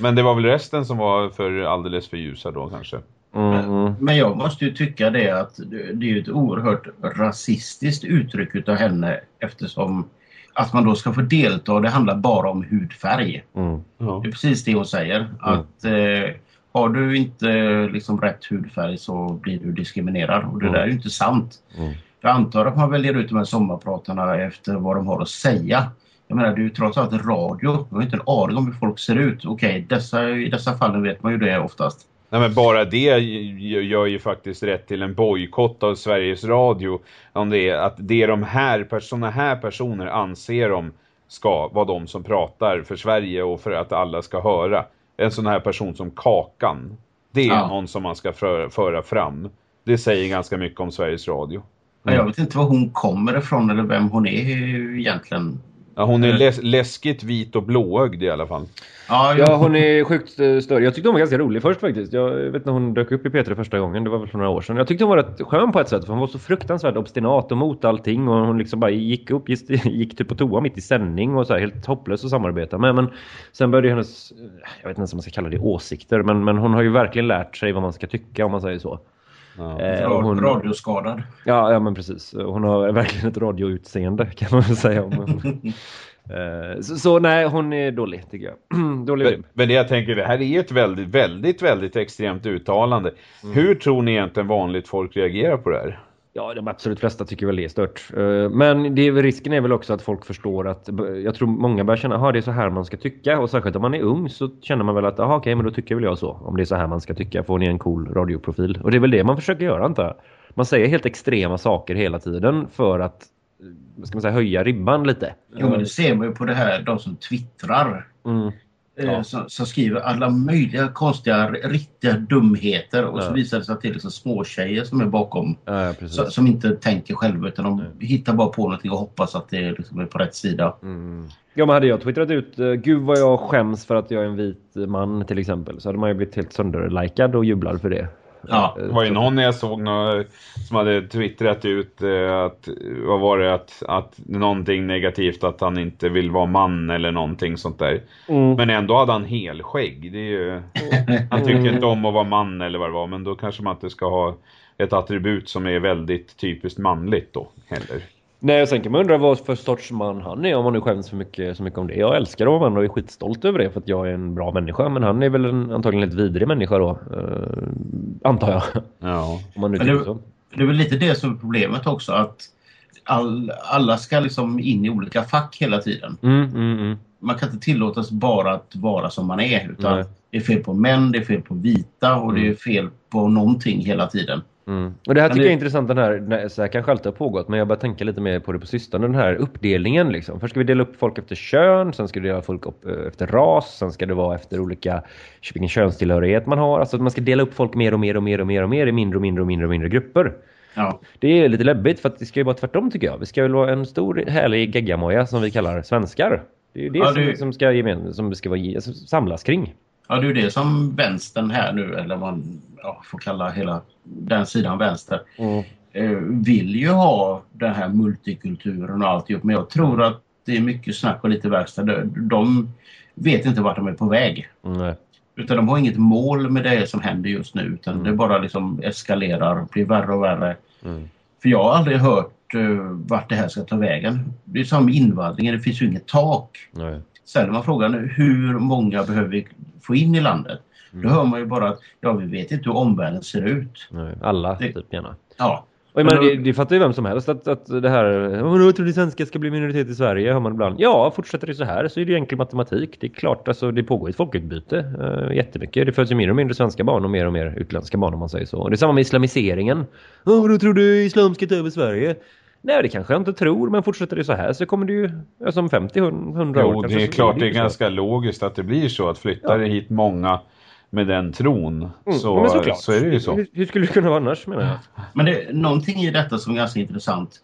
Men det var väl resten som var för alldeles för ljusa då kanske? Mm. Men, men, jag måste ju tycka det att det är ett oerhört rasistiskt uttryck utav henne eftersom att man då ska få delta, det handlar bara om hudfärg. Mm. Ja. Det är precis det hon säger. Mm. Att eh, har du inte liksom rätt hudfärg så blir du diskriminerad och det mm. där är ju inte sant. Mm. Jag antar att man väljer ut de här sommarpratarna efter vad de har att säga. Jag menar, det är ju trots allt radio. Man har inte en aning om hur folk ser ut. Okej, dessa, i dessa fallen vet man ju det oftast. Nej men bara det gör ju faktiskt rätt till en bojkott av Sveriges Radio. Om det är att det är de här, såna här personer anser om ska vara de som pratar för Sverige och för att alla ska höra en sån här person som Kakan. Det är ja. någon som man ska föra, föra fram. Det säger ganska mycket om Sveriges Radio. Mm. Jag vet inte var hon kommer ifrån eller vem hon är egentligen. Ja, hon är läs läskigt vit och blåögd i alla fall. Ja, Ja, hon är sjukt eh, större. Jag tyckte hon var ganska rolig först faktiskt. Jag vet när hon dök upp i P3 första gången, det var väl för några år sedan. Jag tyckte hon var rätt skön på ett sätt, för hon var så fruktansvärt obstinat och mot allting. Och hon liksom bara gick upp, gick, gick typ på toa mitt i sändning och så här, helt hopplös att samarbeta med. Men sen började hennes, jag vet inte ens om man ska kalla det åsikter, men, men hon har ju verkligen lärt sig vad man ska tycka om man säger så. Ja. Eh, hon, Radioskadad. Ja, ja, men precis. Hon har verkligen ett radioutseende kan man väl säga. Om. Eh, så, så nej, hon är dålig tycker jag. dålig Men, men det jag tänker, det här är ett väldigt, väldigt, väldigt extremt uttalande. Hur tror ni egentligen vanligt folk reagerar på det här? Ja, de absolut flesta tycker väl det är stört. Eh, Men det är, risken är väl också att folk förstår att jag tror många börjar känna att det är så här man ska tycka. Och särskilt om man är ung så känner man väl att okej, men då tycker väl jag så. Om det är så här man ska tycka, får ni en cool radioprofil. Och det är väl det man försöker göra antar jag. Man säger helt extrema saker hela tiden för att eh, ska man säga, höja ribban lite. Jo, men det ser man ju på det här, de som twittrar. Mm. Eh, Ja. Som, som skriver alla möjliga konstiga, riktiga dumheter och så Ja. visar det sig att det är liksom småtjejer som är bakom. Ja. Så, som inte tänker själva utan de hittar bara på någonting och hoppas att det liksom är på rätt sida. Mm. Ja, men hade jag twittrat ut uh, Gud vad jag skäms för att jag är en vit man till exempel så hade man ju blivit helt sönderlikad och jublad för det. Ja. Eh, Det var ju någon jag såg som hade twittrat ut eh, att, vad var det, att, att någonting negativt att han inte vill vara man eller någonting sånt där. Mm. Men ändå hade han helskägg. Det är ju, han tycker inte om att vara man eller vad det var, men då kanske man inte ska ha ett attribut som är väldigt typiskt manligt då heller. Nej, och sen kan man undra vad för sorts man han är om man nu skäms för mycket, så mycket om det. Jag älskar man och är skitstolt över det för att jag är en bra människa. Men han är väl en, antagligen en lite vidrig människa då. eh, antar jag. Ja. Om man nu Men det- så. Det är väl lite det som är problemet också att all, alla ska liksom in i olika fack hela tiden. Mm, mm, mm. Man kan inte tillåtas bara att vara som man är utan Nej. det är fel på män, det är fel på vita och det Mm. är fel på någonting hela tiden. Mm. Och det här tycker det- jag är intressant den här, nej, så här kanske alltid har pågått men jag börjar tänka lite mer på det på sistone, den här uppdelningen liksom. Först ska vi dela upp folk efter kön, sen ska vi dela folk upp eh, efter ras, sen ska det vara efter olika, vilken könstillhörighet man har. Alltså att man ska dela upp folk mer och mer och mer och mer och mer i mindre och mindre och mindre och mindre grupper. Ja. Det är lite läbbigt för att det ska ju vara tvärtom tycker jag. Vi ska väl vara en stor härlig geggamoja som vi kallar svenskar. Det är ju det, Ja, som, det- som ska gemen, som ska vara, alltså, samlas kring. Ja, det är ju det som vänstern här nu, eller man ja, får kalla hela den sidan vänster, eh, vill ju ha den här multikulturen och alltihop. Men jag tror att det är mycket snack och lite verkstad. De, vet inte vart de är på väg. Nej. Utan de har inget mål med det som händer just nu. Utan Mm. det bara liksom eskalerar, blir värre och värre. Mm. För jag har aldrig hört uh, vart det här ska ta vägen. Det är som invandringen, det finns ju inget tak. Nej. Ställer man frågan hur många behöver vi få in i landet? Då hör man ju bara att ja, vi vet inte hur omvärlden ser ut. Nej. Alla Det- typ gärna. Ja, Och jag menar, Men- det, det fattar ju vem som helst att, att det här, "Åh, jag tror det svenska ska bli minoritet i Sverige, hör man ibland. Ja, fortsätter det så här så är det ju enkel matematik. Det är klart, alltså det pågår ett folkutbyte uh, jättemycket. Det föds ju mindre och mindre svenska barn och mer och mer utländska barn om man säger så. Och det är samma med islamiseringen. Åh, då tror du islam ska ta över Sverige? Nej, det kanske jag inte tror, men fortsätter det så här så kommer det ju, alltså om 50-100 år Jo, det är klart det är ganska logiskt att det blir så att flyttar det hit många med den tron Mm, så, men såklart. så är det ju så. Hur, hur skulle det kunna vara annars menar jag? men det, någonting i detta som är ganska intressant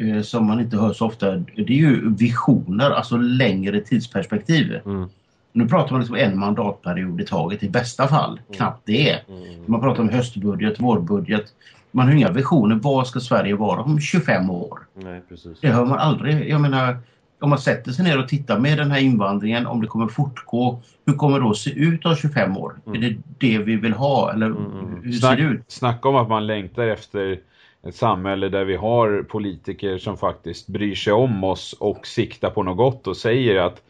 eh, som man inte hör så ofta, det är ju visioner, alltså längre tidsperspektiv. Mm. Nu pratar man liksom en mandatperiod i taget i bästa fall, knappt det. Mm. Man pratar om höstbudget, vårbudget. Man har inga visioner. Vad ska Sverige vara om 25 år? Nej, precis. Det hör man aldrig. Jag menar, om man sätter sig ner och tittar med den här invandringen, om det kommer fortgå, hur kommer det då se ut om 25 år? Mm. Är det det vi vill ha eller mm. hur ser Snack, det ut? snacka om att man längtar efter ett samhälle där vi har politiker som faktiskt bryr sig om oss och siktar på något gott och säger att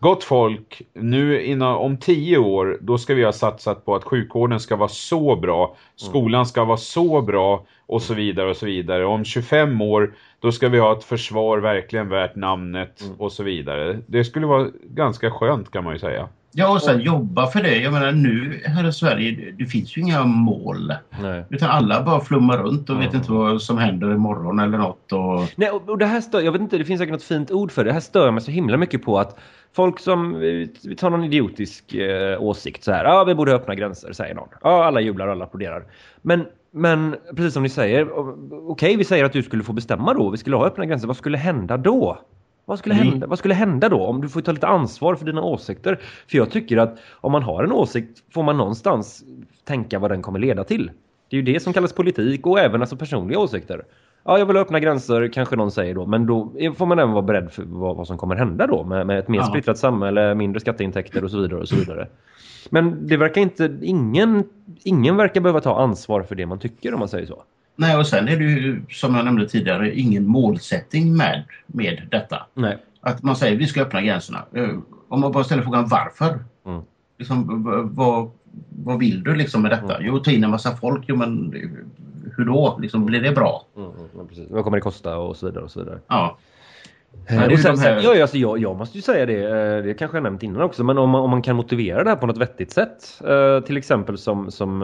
Gott folk, nu inom, om tio år då ska vi ha satsat på att sjukvården ska vara så bra, skolan ska vara så bra och så vidare och så vidare. Om 25 år då ska vi ha ett försvar verkligen värt namnet och så vidare. Det skulle vara ganska skönt kan man ju säga. Ja, och sen jobba för det. Jag menar nu här i Sverige, det, finns ju inga mål. Nej. Utan alla bara flummar runt och vet inte vad som händer imorgon eller något. Och... Nej, och, och det här stör, jag vet inte, det finns säkert något fint ord för det. Det här stör mig så himla mycket på att folk som, vi tar någon idiotisk eh, åsikt så här, ja vi borde öppna gränser, säger någon. Ja, alla jublar och alla applåderar. Men, men precis som ni säger, okej vi säger att du skulle få bestämma då, vi skulle ha öppna gränser, vad skulle hända då? Vad skulle, Mm. hända, vad skulle hända då om du får ta lite ansvar för dina åsikter? För jag tycker att om man har en åsikt får man någonstans tänka vad den kommer leda till. Det är ju det som kallas politik och även alltså personliga åsikter. Ja, jag vill öppna gränser, kanske någon säger då. Men då får man även vara beredd för vad, vad som kommer hända då. Med, med ett mer Ja. splittrat samhälle, mindre skatteintäkter och så vidare. och så vidare. Men det verkar inte, ingen, ingen verkar behöva ta ansvar för det man tycker om man säger så. Nej, och sen är det ju som jag nämnde tidigare ingen målsättning med, med detta. Nej. Att man säger vi ska öppna gränserna. Eh, Om man bara ställer frågan varför? Mm. Liksom, vad, vad vill du liksom med detta? Mm. Jo, ta in en massa folk. Jo, men eh, hur då? Liksom, blir det bra? Mm, mm, precis. Vad kommer det kosta och så vidare och så vidare. Ja. Eh, ju sen, sen, ja, ja, alltså, jag, jag måste ju säga det, eh, det kanske jag nämnt innan också, men om man, om man kan motivera det här på något vettigt sätt. eh, Till exempel som, som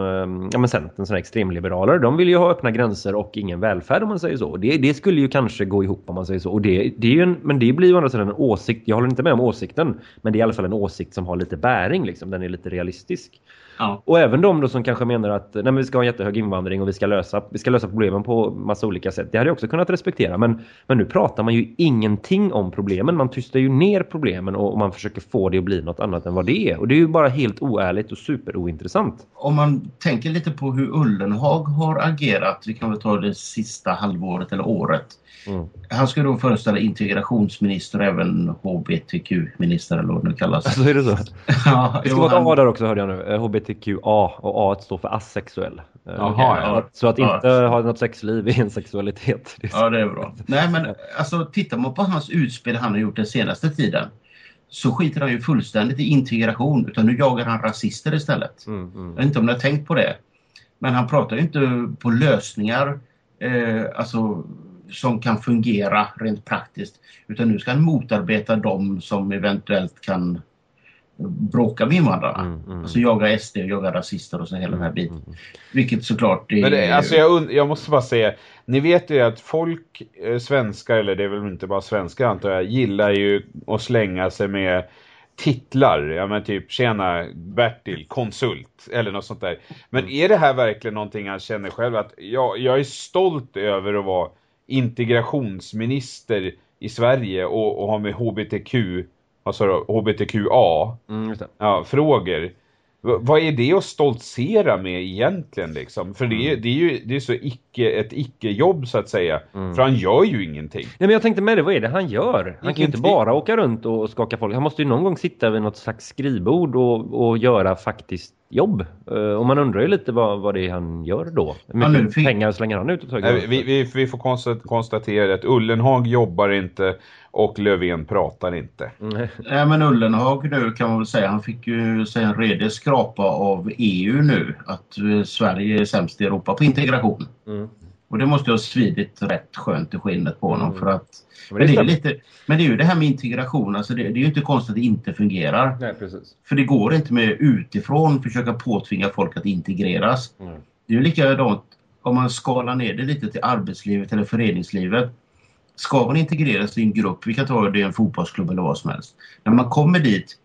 ja, men Centern, här extremliberaler, de vill ju ha öppna gränser och ingen välfärd om man säger så. Det, det skulle ju kanske gå ihop om man säger så. Och det, det är en, men det blir ju andra sidan en åsikt, jag håller inte med om åsikten, men det är i alla fall en åsikt som har lite bäring, liksom. den är lite realistisk. Ja. Och även de då som kanske menar att nej, men vi ska ha en jättehög invandring och vi ska, lösa, vi ska lösa problemen på massa olika sätt. Det hade jag också kunnat respektera. Men, men nu pratar man ju ingenting om problemen. Man tystar ju ner problemen och, och man försöker få det att bli något annat än vad det är. Och det är ju bara helt oärligt och superointressant. Om man tänker lite på hur Ullenhag har agerat, vi kan väl ta det sista halvåret eller året. Mm. Han ska då föreställa integrationsminister och även HBTQ-minister eller vad det nu kallas. Alltså är det så? ja, Det ska vara ett han- A där också hörde jag nu. Eh, HBTQA och A står för asexuell. Eh, okej. ja. Så att- att Ja. inte ha något sexliv i en sexualitet. Det är Ja, det är bra. Nej, men alltså tittar man på hans utspel han har gjort den senaste tiden så skiter han ju fullständigt i integration utan nu jagar han rasister istället. Mm, mm. Jag vet inte om ni har tänkt på det. Men han pratar ju inte på lösningar eh, alltså, som kan fungera rent praktiskt. Utan nu ska han motarbeta de som eventuellt kan bråka med invandrarna. Mm, mm. Alltså jaga SD och jaga rasister och så hela den här biten. Vilket såklart är... Men det, alltså jag, jag måste bara säga, ni vet ju att folk, eh, svenskar, eller det är väl inte bara svenskar antar jag, gillar ju att slänga sig med titlar. Ja men typ, tjena Bertil, konsult, eller något sånt där. Men är det här verkligen någonting han känner själv att jag, jag är stolt över att vara integrationsminister i Sverige och, och ha med HBTQ, du, HBTQA Mm, ja, frågor. V- vad är det att stoltsera med egentligen liksom? För det, är, det är ju det är så icke, ett icke-jobb så att säga. För han gör ju ingenting. Nej, men jag tänkte med det, vad är det han gör? Han kan ju inte Ingenting. bara åka runt och skaka folk. Han måste ju någon gång sitta vid något slags skrivbord och, och göra faktiskt jobb. Eh, och man undrar ju lite vad, vad det är han gör då. Mycket nu fick- pengar slänger han ut? Och tar Nej, vi, vi, vi får konsta- konstatera att Ullenhag jobbar inte och Löfven pratar inte. Mm. Nej men Ullenhag nu kan man väl säga, han fick ju sig en redig skrapa av EU nu att eh, Sverige är sämst i Europa på integration. Mm. Och det måste ju ha svidit rätt skönt i skinnet på honom för att Men men det är lite, men det är ju det här med integration, alltså det, det är ju inte konstigt att det inte fungerar. Nej, precis. För det går inte med utifrån försöka påtvinga folk att integreras. Mm. Det är ju likadant om man skalar ner det lite till arbetslivet eller föreningslivet. Ska man integreras i en grupp, vi kan ta det en fotbollsklubb eller vad som helst. När man kommer dit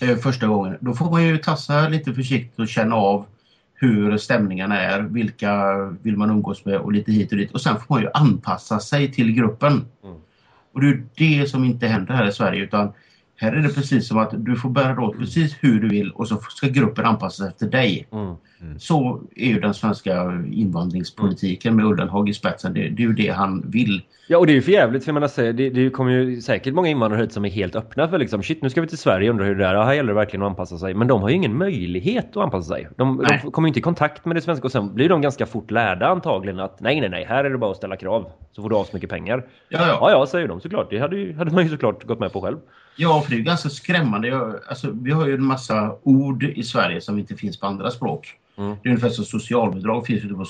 eh, första gången, då får man ju tassa lite försiktigt och känna av hur stämningarna är, vilka vill man umgås med och lite hit och dit. Och sen får man ju anpassa sig till gruppen. Mm. Och det är det som inte händer här i Sverige utan här är det precis som att du får bära åt precis hur du vill och så ska gruppen anpassa sig efter dig. Mm. Så är ju den svenska invandringspolitiken med Ullenhag i spetsen. Det, det är ju det han vill. Ja, och det är ju för jävligt, för jag menar, det, det kommer ju säkert många invandrare hit som är helt öppna för liksom, shit, nu ska vi till Sverige och undrar hur det är. Ja, här gäller det verkligen att anpassa sig. Men de har ju ingen möjlighet att anpassa sig. De, de kommer ju inte i kontakt med det svenska och sen blir de ganska fort lärda antagligen att nej, nej, nej, här är det bara att ställa krav. Så får du ha så mycket pengar. Ja, Ja, ja. ja, säger de såklart. Det hade, ju, hade man ju såklart gått med på själv ja för det är ganska skrämmande. Jag, alltså, vi har ju en massa ord i Sverige som inte finns på andra språk. Mm. Det är ungefär som socialbidrag finns ju på,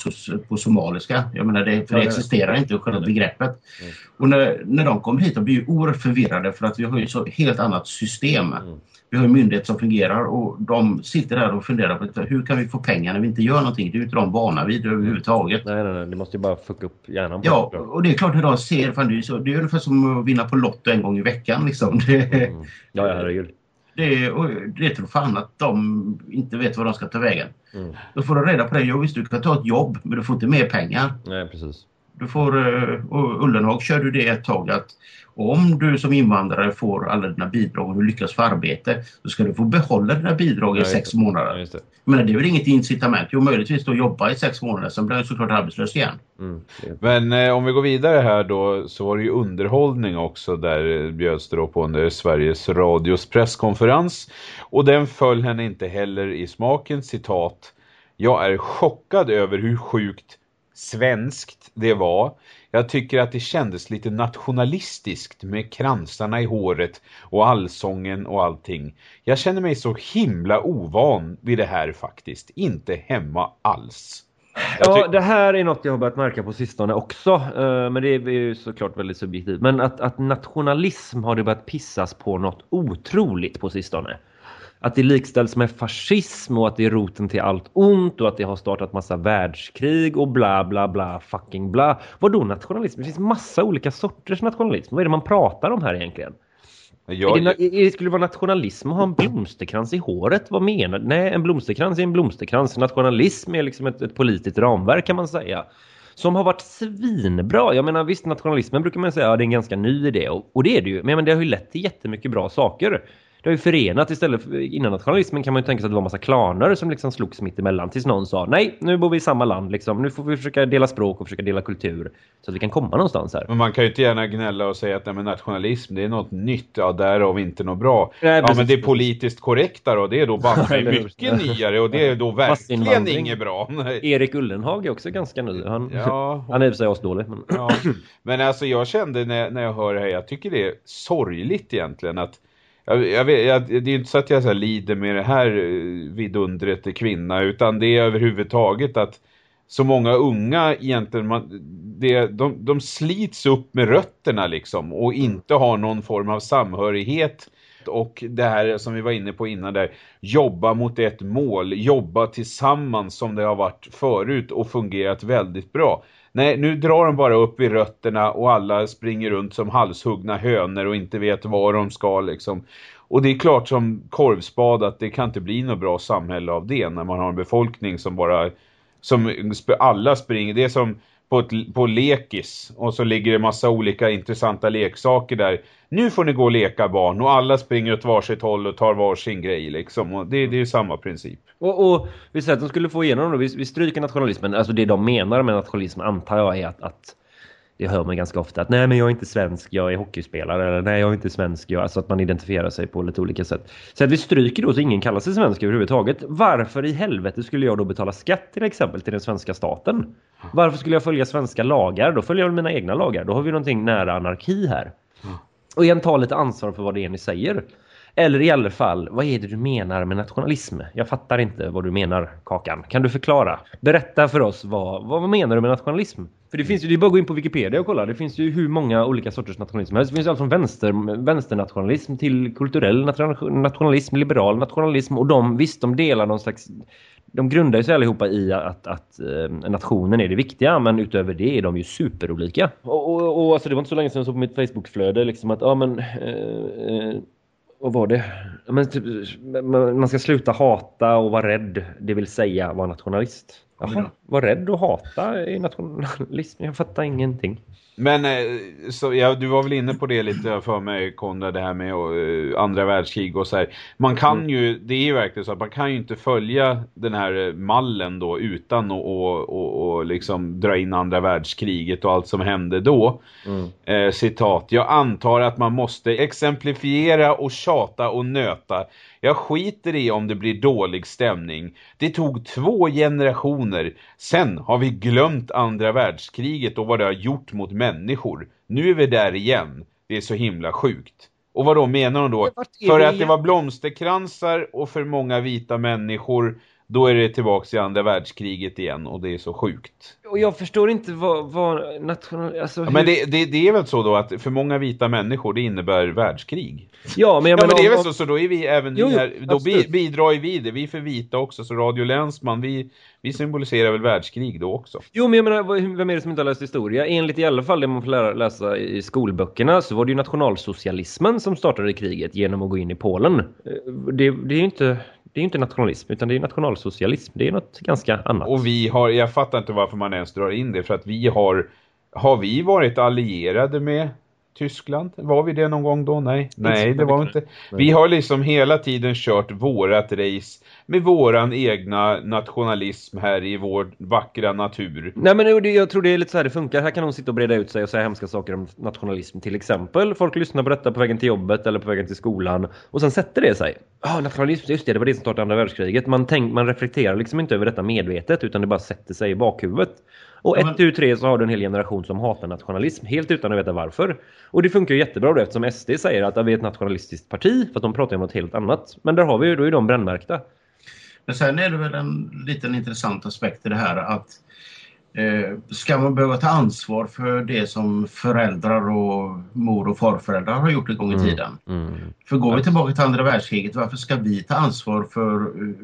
på somaliska. Jag menar det, för det existerar inte själva Nej. begreppet. Mm. Och när, när de kommer hit de blir ju oerhört förvirrade för att vi har ju så helt annat system. Mm. Vi har en myndighet som fungerar och de sitter där och funderar på hur kan vi få pengar när vi inte gör någonting. Det är ju inte de vana vid överhuvudtaget. Nej, nej, nej. Det måste ju bara fucka upp hjärnan. Ja, och det är klart hur de ser. Fan, det, är så, det är ungefär som att vinna på Lotto en gång i veckan. Liksom. Det, Mm. Ja, herregud. Det, och det tror fan att de inte vet vad de ska ta vägen. Mm. Då får de reda på det. Jo visst, du kan ta ett jobb men du får inte mer pengar. Nej, precis. Du får, och Ullenhag körde det ett tag att om du som invandrare får alla dina bidrag och du lyckas få arbete så ska du få behålla dina bidrag i ja, sex månader. Ja, det. Men det är väl inget incitament? Jo, möjligtvis att jobba i sex månader, sen blir du såklart arbetslös igen. Mm. Men eh, om vi går vidare här då så var det ju underhållning också där bjöds det då på under Sveriges Radios presskonferens. Och den föll henne inte heller i smaken, citat. Jag är chockad över hur sjukt svenskt det var. Jag tycker att det kändes lite nationalistiskt med kransarna i håret och allsången och allting. Jag känner mig så himla ovan vid det här faktiskt. Inte hemma alls. Ja, det här är något jag har börjat märka på sistone också. Uh, men det är ju såklart väldigt subjektivt. Men att, att nationalism har det börjat pissas på något otroligt på sistone att det likställs med fascism och att det är roten till allt ont och att det har startat massa världskrig och bla bla bla fucking bla. Vad då nationalism? Det finns massa olika sorters nationalism. Vad är det man pratar om här egentligen? Jag... Är det, är det skulle vara nationalism att ha en blomsterkrans i håret? Vad menar du? Nej, en blomsterkrans är en blomsterkrans. Nationalism är liksom ett, ett politiskt ramverk kan man säga som har varit svinbra. Jag menar visst, nationalismen brukar man säga att ja, det är en ganska ny idé och, och det är det ju. Men, men det har ju lett till jättemycket bra saker det har ju förenat istället för innan nationalismen kan man ju tänka sig att det var massa klaner som liksom slogs mitt emellan tills någon sa nej, nu bor vi i samma land liksom. Nu får vi försöka dela språk och försöka dela kultur så att vi kan komma någonstans här. Men man kan ju inte gärna gnälla och säga att nej, men nationalism det är något nytt, ja därav inte något bra. Nej, ja men det är politiskt korrekta då, det är då bara mycket nyare och det är då verkligen inget bra. Nej. Erik Ullenhag är också ganska ny. Han, ja, han är i sig oss dålig. Men... Ja. men alltså jag kände när, när jag hör det här, jag tycker det är sorgligt egentligen att jag, jag vet, jag, det är inte så att jag så här, lider med det här eh, vidundret kvinna utan det är överhuvudtaget att så många unga egentligen man, det, de, de slits upp med rötterna liksom och inte har någon form av samhörighet och det här som vi var inne på innan där jobba mot ett mål, jobba tillsammans som det har varit förut och fungerat väldigt bra. Nej, nu drar de bara upp i rötterna och alla springer runt som halshuggna hönor och inte vet var de ska liksom. Och det är klart som korvspad att det kan inte bli något bra samhälle av det när man har en befolkning som bara, som alla springer. Det är som på, ett, på lekis och så ligger det massa olika intressanta leksaker där. Nu får ni gå och leka barn och alla springer åt varsitt håll och tar varsin grej liksom. Och det, det är ju samma princip. Och, och vi säger att de skulle få igenom då, vi, vi stryker nationalismen, alltså det de menar med nationalism antar jag är att, att det hör man ganska ofta att nej men jag är inte svensk, jag är hockeyspelare eller nej jag är inte svensk, jag, alltså att man identifierar sig på lite olika sätt. Så att vi stryker då så ingen kallar sig svensk överhuvudtaget. Varför i helvete skulle jag då betala skatt till exempel till den svenska staten? Varför skulle jag följa svenska lagar? Då följer jag mina egna lagar. Då har vi någonting nära anarki här. Och igen ta lite ansvar för vad det är ni säger. Eller i alla fall, vad är det du menar med nationalism? Jag fattar inte vad du menar, Kakan. Kan du förklara? Berätta för oss, vad, vad menar du med nationalism? För det finns ju, det är bara att gå in på Wikipedia och kolla. Det finns ju hur många olika sorters nationalism Det finns allt från vänster, vänsternationalism till kulturell nationalism, liberal nationalism. Och de, visst, de delar någon slags... De grundar sig allihopa i att, att äh, nationen är det viktiga, men utöver det är de ju superolika. Och, och, och alltså, det var inte så länge sedan jag såg på mitt Facebookflöde liksom att, ja men... Äh, vad var det? Men, typ, man ska sluta hata och vara rädd, det vill säga vara nationalist. Jaha, var rädd och hata i nationalism. Jag fattar ingenting. Men eh, så, ja, du var väl inne på det lite för mig Konrad, det här med uh, andra världskrig och så här. Man kan mm. ju, det är ju verkligen så att man kan ju inte följa den här eh, mallen då utan att och, och, och liksom dra in andra världskriget och allt som hände då. Mm. Eh, citat, jag antar att man måste exemplifiera och tjata och nöta jag skiter i om det blir dålig stämning. Det tog två generationer. Sen har vi glömt andra världskriget och vad det har gjort mot människor. Nu är vi där igen. Det är så himla sjukt. Och vad då menar hon då? För att det var blomsterkransar och för många vita människor då är det tillbaka i andra världskriget igen och det är så sjukt. Och jag förstår inte vad, vad national... Alltså, ja, men det, det, det, är väl så då att för många vita människor det innebär världskrig. Ja, men, ja, men det är väl så, så då är vi även jo, här, då absolut. bidrar vi det. Vi är för vita också, så Radio Länsman, vi, vi symboliserar väl världskrig då också. Jo, men jag menar, vem är det som inte har läst historia? Enligt i alla fall det man får lära, läsa i skolböckerna så var det ju nationalsocialismen som startade kriget genom att gå in i Polen. Eh, det, det är ju inte det är ju inte nationalism utan det är nationalsocialism. Det är något ganska annat. Och vi har, jag fattar inte varför man ens drar in det för att vi har har vi varit allierade med Tyskland? Var vi det någon gång då? Nej, nej det var inte. Vi har liksom hela tiden kört vårat race med våran egna nationalism här i vår vackra natur. Nej men jag tror det är lite så här det funkar. Här kan hon sitta och breda ut sig och säga hemska saker om nationalism till exempel. Folk lyssnar på detta på vägen till jobbet eller på vägen till skolan och sen sätter det sig. Ja, ah, nationalism, just det, det var det som startade andra världskriget. Man, tänk, man reflekterar liksom inte över detta medvetet utan det bara sätter sig i bakhuvudet. Och ett, tu, tre så har du en hel generation som hatar nationalism helt utan att veta varför. Och det funkar ju jättebra då eftersom SD säger att vi är ett nationalistiskt parti för att de pratar om något helt annat. Men där har vi ju, då är de brännmärkta. Men sen är det väl en liten intressant aspekt i det här att eh, ska man behöva ta ansvar för det som föräldrar och mor och farföräldrar har gjort en gång i mm. tiden? Mm. Mm. För går vi tillbaka till andra världskriget, varför ska vi ta ansvar för uh,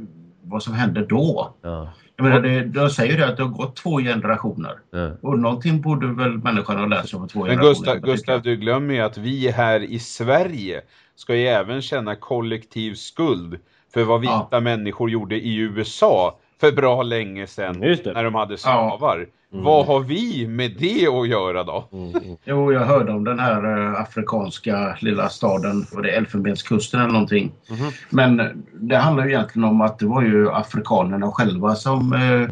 vad som hände då? Ja. Jag menar, det, de säger ju att det har gått två generationer. Ja. Och någonting borde väl människan ha lärt sig på två Men generationer. Gustav, Gustav, du glömmer ju att vi här i Sverige ska ju även känna kollektiv skuld för vad vita ja. människor gjorde i USA för bra länge sedan när de hade slavar. Ja. Mm. Vad har vi med det att göra då? Mm. Jo, jag hörde om den här uh, afrikanska lilla staden, var det Elfenbenskusten eller någonting. Mm. Men det handlar ju egentligen om att det var ju afrikanerna själva som uh,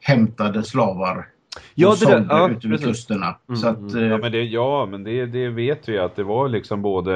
hämtade slavar Ja, det där, ja, ute vid kusterna. Mm, så att, mm. ja, men, det, ja, men det, det vet vi att det var liksom både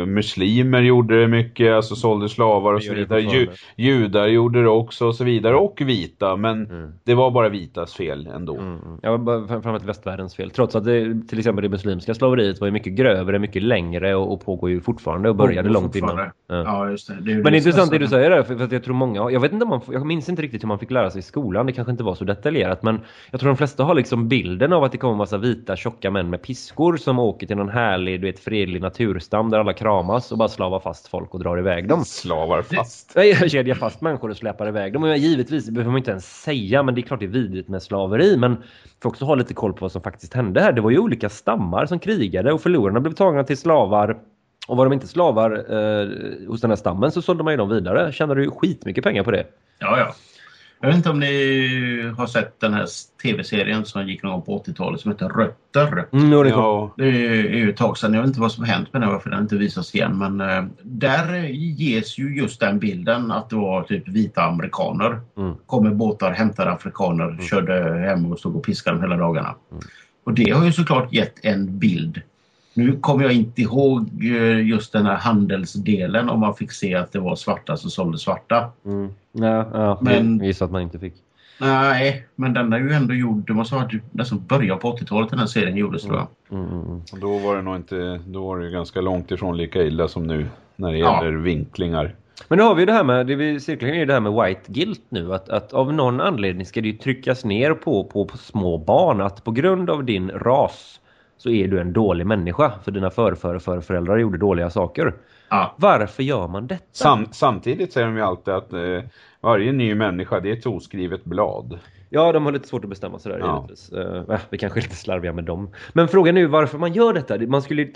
eh, muslimer gjorde det mycket, alltså sålde slavar och så vidare. Ju, judar gjorde det också och så vidare. Och vita, men mm. det var bara vitas fel ändå. Mm. mm. Ja, framförallt västvärldens fel. Trots att det, till exempel det muslimska slaveriet var ju mycket grövre, mycket längre och, och pågår ju fortfarande och började långt innan. Ja. ja, just det. det men det är intressant det du säger där, för, för att jag tror många, jag vet inte om man, jag minns inte riktigt hur man fick lära sig i skolan, det kanske inte var så detaljerat, men jag tror de flesta har liksom bilden av att det kommer en massa vita tjocka män med piskor som åker till någon härlig, du vet, fredlig naturstam där alla kramas och bara slavar fast folk och drar iväg dem. Slavar fast? Nej, kedjar fast människor och släpar iväg dem. Och givetvis det behöver man inte ens säga, men det är klart det är vidrigt med slaveri. Men för också ha lite koll på vad som faktiskt hände här. Det var ju olika stammar som krigade och förlorarna blev tagna till slavar. Och var de inte slavar eh, hos den här stammen så sålde man ju dem vidare. Tjänade du skitmycket pengar på det. Ja, ja. Jag vet inte om ni har sett den här tv-serien som gick någon gång på 80-talet som heter Rötter. Mm, det, ja. det är ju ett tag sedan. Jag vet inte vad som har hänt med den varför den inte visas igen. Men äh, där ges ju just den bilden att det var typ vita amerikaner. Mm. Kommer båtar, hämtade afrikaner, mm. körde hem och stod och piskade dem hela dagarna. Mm. Och det har ju såklart gett en bild nu kommer jag inte ihåg eh, just den här handelsdelen om man fick se att det var svarta som sålde svarta. Mm. Ja, ja, men gissar att man inte fick. Nej, men den är ju ändå gjord, det måste ha varit nästan början på 80-talet den här serien gjordes tror jag. Mm, mm, mm. Då var det nog inte, då var det ganska långt ifrån lika illa som nu när det gäller ja. vinklingar. Men nu har vi det här med, det vi cirklar är det här med white guilt nu. Att, att av någon anledning ska det tryckas ner på, på, på små barn. Att på grund av din ras så är du en dålig människa för dina förföräldrar gjorde dåliga saker. Ja. Varför gör man detta? Sam, samtidigt säger de ju alltid att eh, varje ny människa det är ett oskrivet blad. Ja, de har lite svårt att bestämma sig där. Ja. Uh, vi kanske är lite slarviga med dem. Men frågan är ju varför man gör detta. Man skulle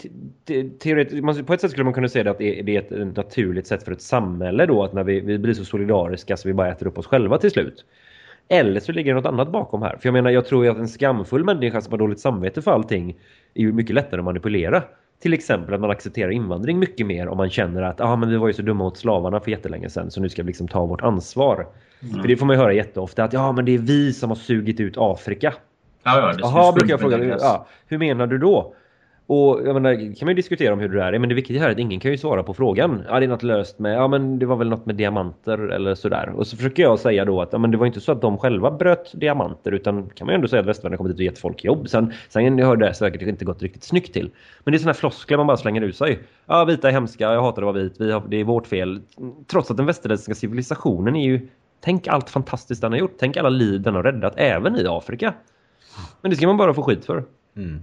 teoretiskt, på ett sätt skulle man kunna säga att det är ett naturligt sätt för ett samhälle då. Att när vi, vi blir så solidariska så vi bara äter upp oss själva till slut. Eller så ligger det något annat bakom här. För jag menar, jag tror ju att en skamfull människa som har dåligt samvete för allting är ju mycket lättare att manipulera. Till exempel att man accepterar invandring mycket mer om man känner att ah, men vi var ju så dumma mot slavarna för jättelänge sedan så nu ska vi liksom ta vårt ansvar. Mm. För det får man ju höra jätteofta att ja men det är vi som har sugit ut Afrika. Ja, ja, Jaha, brukar jag fråga. Ja, hur menar du då? Och jag menar, kan man ju diskutera om hur det är. Men det viktiga här är att ingen kan ju svara på frågan. Ja, det är något löst med, ja men det var väl något med diamanter eller sådär. Och så försöker jag säga då att ja, men det var inte så att de själva bröt diamanter. Utan kan man ju ändå säga att västvärlden kommit dit och gett folk jobb. Sen, sen jag hörde det säkert inte gått riktigt snyggt till. Men det är sådana här floskler man bara slänger ut sig. Ja, vita är hemska, jag hatar att vara vit, vi har, det är vårt fel. Trots att den västerländska civilisationen är ju... Tänk allt fantastiskt den har gjort. Tänk alla liv den har räddat, även i Afrika. Men det ska man bara få skit för. Mm.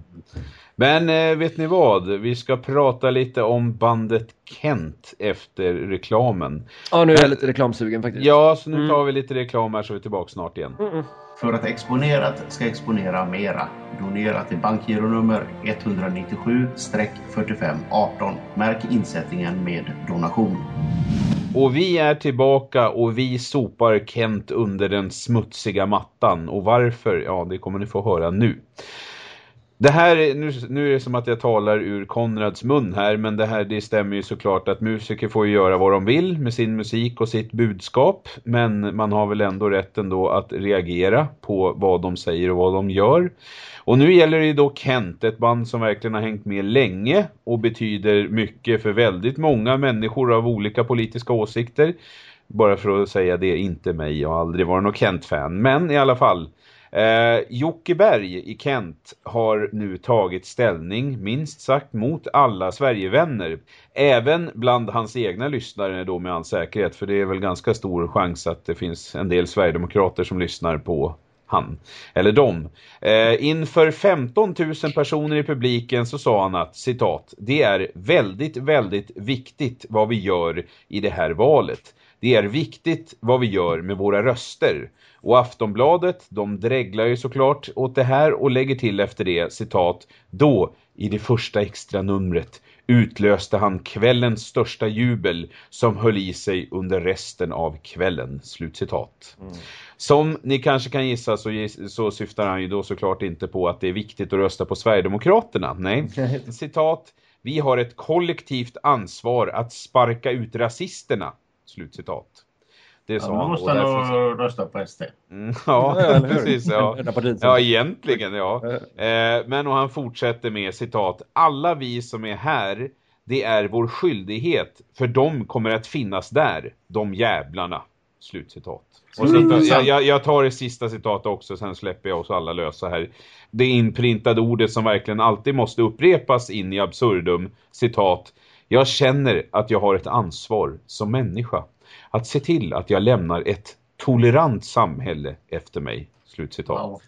Men eh, vet ni vad? Vi ska prata lite om bandet Kent efter reklamen. Ja, nu är jag lite reklamsugen faktiskt. Ja, så nu mm. tar vi lite reklam här så är vi tillbaka snart igen. Mm. För att Exponerat ska exponera mera. Donera till bankgironummer 197-4518. Märk insättningen med donation. Och vi är tillbaka och vi sopar Kent under den smutsiga mattan. Och varför? Ja, det kommer ni få höra nu. Det här, nu, nu är det som att jag talar ur Konrads mun här, men det här det stämmer ju såklart att musiker får ju göra vad de vill med sin musik och sitt budskap. Men man har väl ändå rätten då att reagera på vad de säger och vad de gör. Och nu gäller det ju då Kent, ett band som verkligen har hängt med länge och betyder mycket för väldigt många människor av olika politiska åsikter. Bara för att säga det, inte mig, jag har aldrig varit någon Kent-fan. Men i alla fall, Eh, Jocke Berg i Kent har nu tagit ställning minst sagt mot alla Sverigevänner. Även bland hans egna lyssnare då med all säkerhet. För det är väl ganska stor chans att det finns en del Sverigedemokrater som lyssnar på han, eller dem. Eh, inför 15 000 personer i publiken så sa han att, citat, det är väldigt, väldigt viktigt vad vi gör i det här valet. Det är viktigt vad vi gör med våra röster. Och Aftonbladet, de dräglar ju såklart åt det här och lägger till efter det, citat, då i det första extra numret utlöste han kvällens största jubel som höll i sig under resten av kvällen. Slutcitat. Mm. Som ni kanske kan gissa så, så syftar han ju då såklart inte på att det är viktigt att rösta på Sverigedemokraterna. Nej, citat. Vi har ett kollektivt ansvar att sparka ut rasisterna. Slutcitat. Det sa ja, man måste nog så... rösta på SD. Mm, ja, ja precis. Ja. ja, egentligen, ja. Eh, men och han fortsätter med citat. Alla vi som är här, det är vår skyldighet. För de kommer att finnas där, de jävlarna. Slutcitat. Och så, jag, jag, jag tar det sista citatet också, sen släpper jag oss alla lösa här. Det inprintade ordet som verkligen alltid måste upprepas in i absurdum. Citat. Jag känner att jag har ett ansvar som människa att se till att jag lämnar ett tolerant samhälle efter mig. Slutcitat. Wow.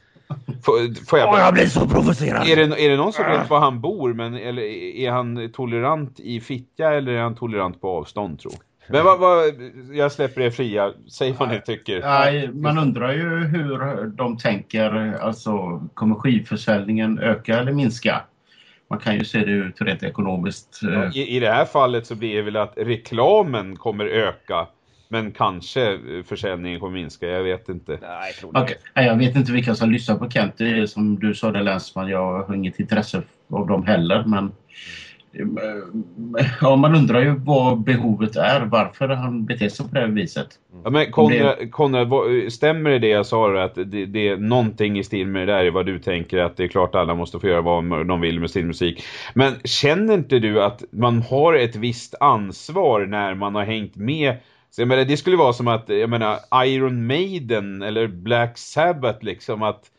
Får, får jag, bara... oh, jag blir så provocerad. Är det, är det någon som vet var han bor? Men, eller är han tolerant i Fittja eller är han tolerant på avstånd tro? Men vad, vad, jag släpper er fria. Säg vad ni tycker. Nej, man undrar ju hur de tänker. Alltså, kommer skivförsäljningen öka eller minska? Man kan ju se det ut rent ekonomiskt. Ja, i, I det här fallet så blir det väl att reklamen kommer öka men kanske eh, försäljningen kommer minska, jag vet inte. Nej, jag, tror okay. jag vet inte vilka som lyssnar på Kent. Det är som du sa det Länsman, jag har inget intresse av dem heller. Men ja, man undrar ju vad behovet är, varför han beter sig på det här viset. Ja, men Konrad, Konrad, stämmer det det jag sa att det, det, är någonting i stil med det där, vad du tänker att det är klart alla måste få göra vad de vill med sin musik. Men känner inte du att man har ett visst ansvar när man har hängt med så jag menar, det skulle vara som att, jag menar, Iron Maiden eller Black Sabbath liksom att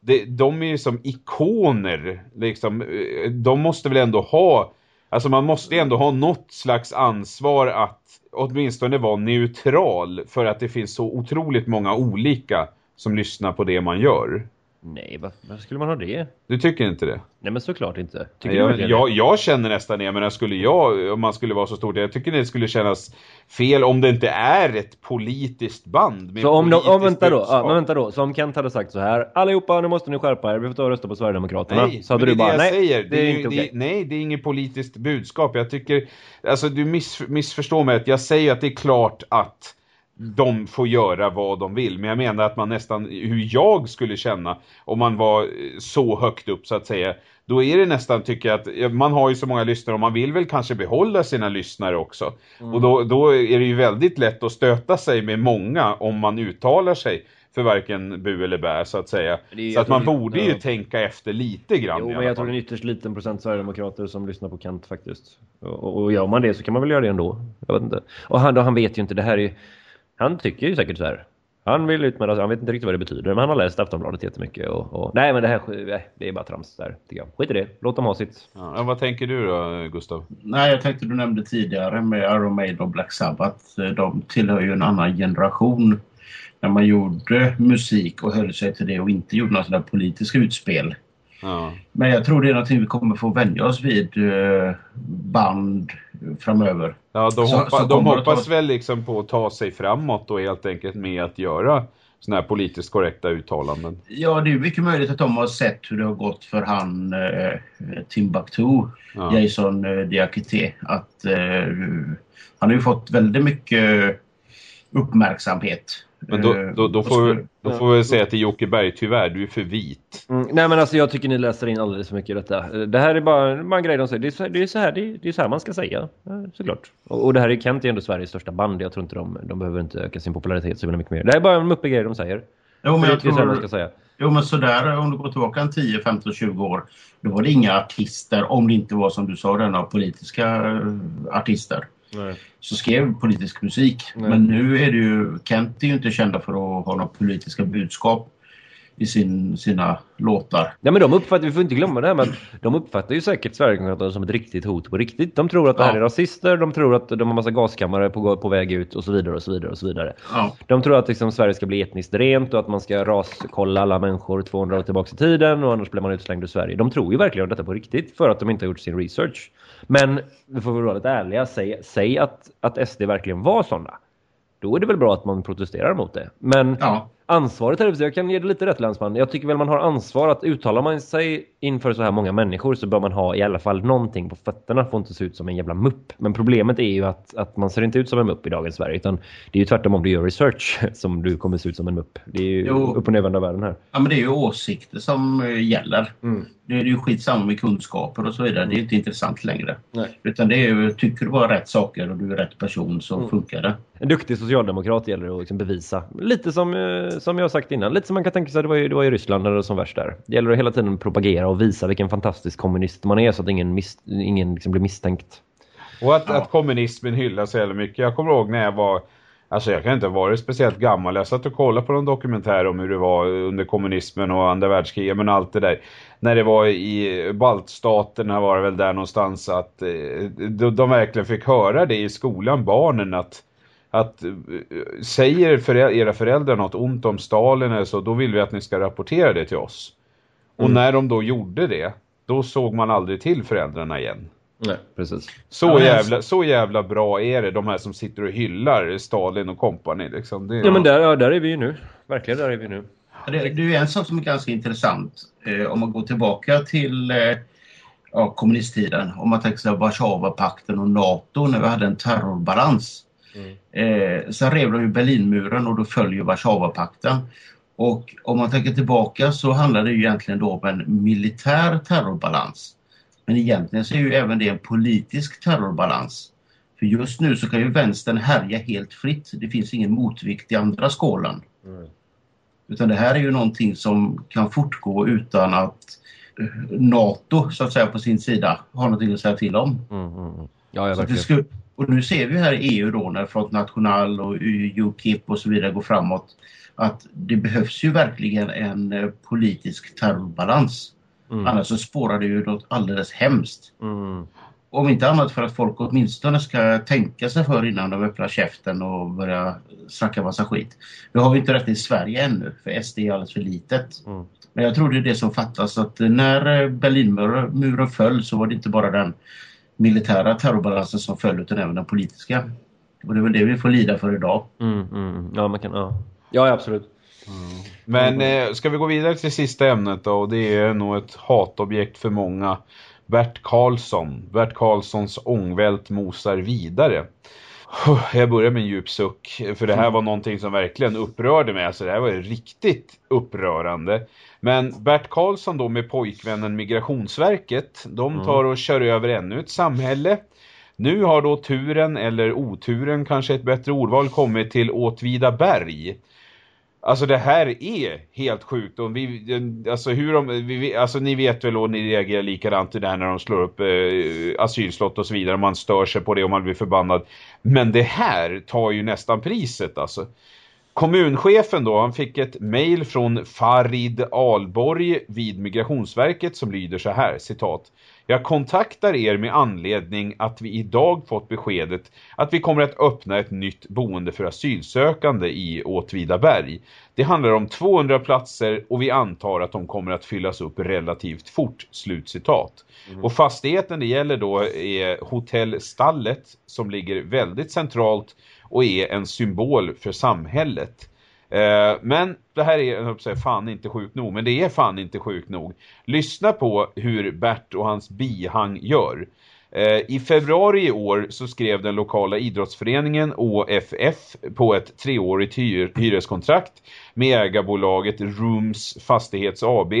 det, de är ju som ikoner liksom, de måste väl ändå ha alltså man måste ändå ha något slags ansvar att åtminstone vara neutral för att det finns så otroligt många olika som lyssnar på det man gör. Nej, varför skulle man ha det? Du tycker inte det? Nej, men såklart inte. Tycker jag, jag, jag, känner nästan det, men skulle jag, om man skulle vara så stort, jag tycker det skulle kännas fel om det inte är ett politiskt band. Så om, de, om vänta då, ja, men vänta då, så om Kent hade sagt så här, allihopa nu måste ni skärpa er, vi får ta och rösta på Sverigedemokraterna. Nej, så hade du bara, det nej, säger. det är, inte okej. Okay. Nej, det är inget politiskt budskap. Jag tycker, alltså du miss, missförstår mig, att jag säger att det är klart att de får göra vad de vill. Men jag menar att man nästan, hur jag skulle känna om man var så högt upp så att säga. Då är det nästan, tycker jag, att man har ju så många lyssnare och man vill väl kanske behålla sina lyssnare också. Mm. Och då, då är det ju väldigt lätt att stöta sig med många om man uttalar sig för varken bu eller bä så att säga. Så att man borde ju ja. tänka efter lite grann. Jo, men jag tror det är en ytterst liten procent Sverigedemokrater som lyssnar på Kent faktiskt. Och, och gör man det så kan man väl göra det ändå. Jag vet inte. Och han, då, han vet ju inte, det här är han tycker ju säkert så här. Han vill ut med det, han vet inte riktigt vad det betyder, men han har läst Aftonbladet jättemycket. Och, och nej, men det här det är bara trams där, tycker jag. Skit i det, låt dem ha sitt. Ja, vad tänker du då, Gustav? Nej, jag tänkte du nämnde tidigare med Iron Maiden och Black Sabbath. De tillhör ju en annan generation. När man gjorde musik och höll sig till det och inte gjorde några sådana politiska utspel. Ja. Men jag tror det är någonting vi kommer få vänja oss vid eh, band framöver. Ja, de, hoppa, så, så de hoppas ta... väl liksom på att ta sig framåt och helt enkelt med att göra sådana här politiskt korrekta uttalanden. Ja, det är mycket möjligt att de har sett hur det har gått för han eh, Timbuktu, ja. Jason eh, Diakité. Att eh, han har ju fått väldigt mycket uppmärksamhet Men då, Eh, då, då, får, så- då får vi säga till Jocke Berg, tyvärr, du är för vit. Mm, nej men alltså jag tycker ni läser in alldeles för mycket i detta. Eh, Det här är bara, bara en grej de säger. Det är så, det är så, här, det är, det är så här man ska säga. Eh, Såklart. Och, och det här är Kent är ändå Sveriges största band. Jag tror inte de, de behöver inte öka sin popularitet så mycket mer. Det här är bara en muppig grej de säger. Jo, men jag är så här man tror, ska säga. jo, men sådär om du går tillbaka en 10, 15, 20 år. Då var det inga artister, om det inte var som du sa, denna politiska artister. Nej. Så skrev politisk musik. Nej. Men nu är det ju, Kent är ju inte kända för att ha några politiska budskap i sin, sina låtar. Ja men de uppfattar, vi får inte glömma det här att de uppfattar ju säkert Sverigedemokraterna som ett riktigt hot på riktigt. De tror att det här Ja. är rasister, de tror att de har massa gaskammare på, på väg ut och så vidare och så vidare och så vidare. Ja, De tror att liksom Sverige ska bli etniskt rent och att man ska raskolla alla människor 200 år tillbaka i tiden och annars blir man utslängd ur Sverige. De tror ju verkligen detta på riktigt för att de inte har gjort sin research. Men vi får väl vara lite ärliga, säg, säg att, att SD verkligen var sådana. Då är det väl bra att man protesterar mot det. Men ja. Ansvaret här, jag kan ge det lite rätt Länsman. Jag tycker väl man har ansvar att uttalar man sig inför så här många människor så bör man ha i alla fall någonting på fötterna. Får inte se ut som en jävla mupp. Men problemet är ju att, att man ser inte ut som en mupp i dagens Sverige. Utan det är ju tvärtom om du gör research som du kommer se ut som en mupp. Det är ju Jo. upp och nervända världen här. ja men det är ju åsikter som eh, gäller. Mm. Det är ju skitsamma med kunskaper och så vidare. Det är inte intressant längre. Nej. Utan det är ju, tycker du bara rätt saker och du är rätt person så Mm. funkar det. En duktig socialdemokrat gäller det att liksom bevisa. Lite som, eh, som jag har sagt innan. Lite som man kan tänka sig det var det var i Ryssland när det var som värst där. Det gäller att hela tiden propagera och visa vilken fantastisk kommunist man är så att ingen, mis, ingen liksom blir misstänkt. Och att, Ja. att kommunismen hyllas så jävla mycket. Jag kommer ihåg när jag var, alltså jag kan inte ha varit speciellt gammal. Jag satt och kollade på någon dokumentär om hur det var under kommunismen och andra världskriget, men allt det där. När det var i baltstaterna var det väl där någonstans att eh, de, de verkligen fick höra det i skolan, barnen, att att eh, säger förä- era föräldrar något ont om Stalin eller så, då vill vi att ni ska rapportera det till oss. Och Mm. när de då gjorde det, då såg man aldrig till föräldrarna igen. Nej, precis. Så, Ja, jävla, så jävla bra är det, de här som sitter och hyllar Stalin och kompani. Liksom. Det, Ja, men där, ja, där är vi ju nu. Verkligen, där är vi nu. Ja, Det, det är en sak som är ganska intressant eh, om man går tillbaka till eh, ja, kommunisttiden. Om man tänker sig Warszawapakten och NATO när vi hade en terrorbalans. Eh, sen rev de ju Berlinmuren och då föll ju Warszawapakten. Och om man tänker tillbaka så handlar det ju egentligen då om en militär terrorbalans. Men egentligen så är ju även det en politisk terrorbalans. För just nu så kan ju vänstern härja helt fritt. Det finns ingen motvikt i andra skålen. Utan det här är ju någonting som kan fortgå utan att eh, NATO så att säga på sin sida har någonting att säga till om. Mm, mm, mm. Ja, ja, verkligen. skulle, och nu ser vi här i EU då när Front National och UKIP och så vidare går framåt att det behövs ju verkligen en eh, politisk terrorbalans. Mm. Annars så spårar det ju något alldeles hemskt. Mm. Om inte annat för att folk åtminstone ska tänka sig för innan de öppnar käften och börjar snacka massa skit. Nu har vi inte rätt i Sverige ännu, för SD är alldeles för litet. Mm. Men jag tror det är det som fattas, att när eh, Berlinmuren muren föll så var det inte bara den militära terrorbalansen som föll utan även den politiska. Och det är väl det vi får lida för idag. Mm, mm. Ja, man kan, ja. Ja, ja, Men eh, ska vi gå vidare till sista ämnet då? Och det är nog ett hatobjekt för många. Bert Karlsson. Bert Karlssons ångvält mosar vidare. Jag börjar med en djup suck. För det här var någonting som verkligen upprörde mig. Alltså det här var ju riktigt upprörande. Men Bert Karlsson då med pojkvännen Migrationsverket. De tar och kör över ännu ett samhälle. Nu har då turen, eller oturen kanske ett bättre ordval, kommit till Åtvidaberg. Alltså det här är helt sjukt. Och vi, alltså, hur de, vi, alltså ni vet väl och ni reagerar likadant det där när de slår upp eh, asylslott och så vidare. Man stör sig på det och man blir förbannad. Men det här tar ju nästan priset alltså. Kommunchefen då, han fick ett mejl från Farid Alborg vid Migrationsverket som lyder så här, citat. Jag kontaktar er med anledning att vi idag fått beskedet att vi kommer att öppna ett nytt boende för asylsökande i Åtvidaberg. Det handlar om 200 platser och vi antar att de kommer att fyllas upp relativt fort, slutcitat. Och fastigheten det gäller då är Hotell Stallet som ligger väldigt centralt och är en symbol för samhället. Eh, men det här är, jag på att säga, fan inte sjukt nog, men det är fan inte sjukt nog. Lyssna på hur Bert och hans bihang gör. Eh, I februari i år så skrev den lokala idrottsföreningen OFF på ett treårigt hyr hyreskontrakt med ägarbolaget Rooms Fastighets AB.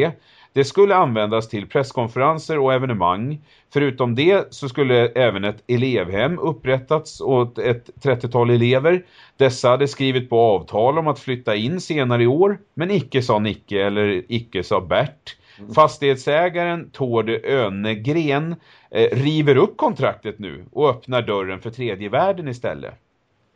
Det skulle användas till presskonferenser och evenemang. Förutom det så skulle även ett elevhem upprättats åt ett 30-tal elever. Dessa hade skrivit på avtal om att flytta in senare i år, men icke sa Nicke eller icke sa Bert. Fastighetsägaren Tord Önegren eh, river upp kontraktet nu och öppnar dörren för tredje världen istället.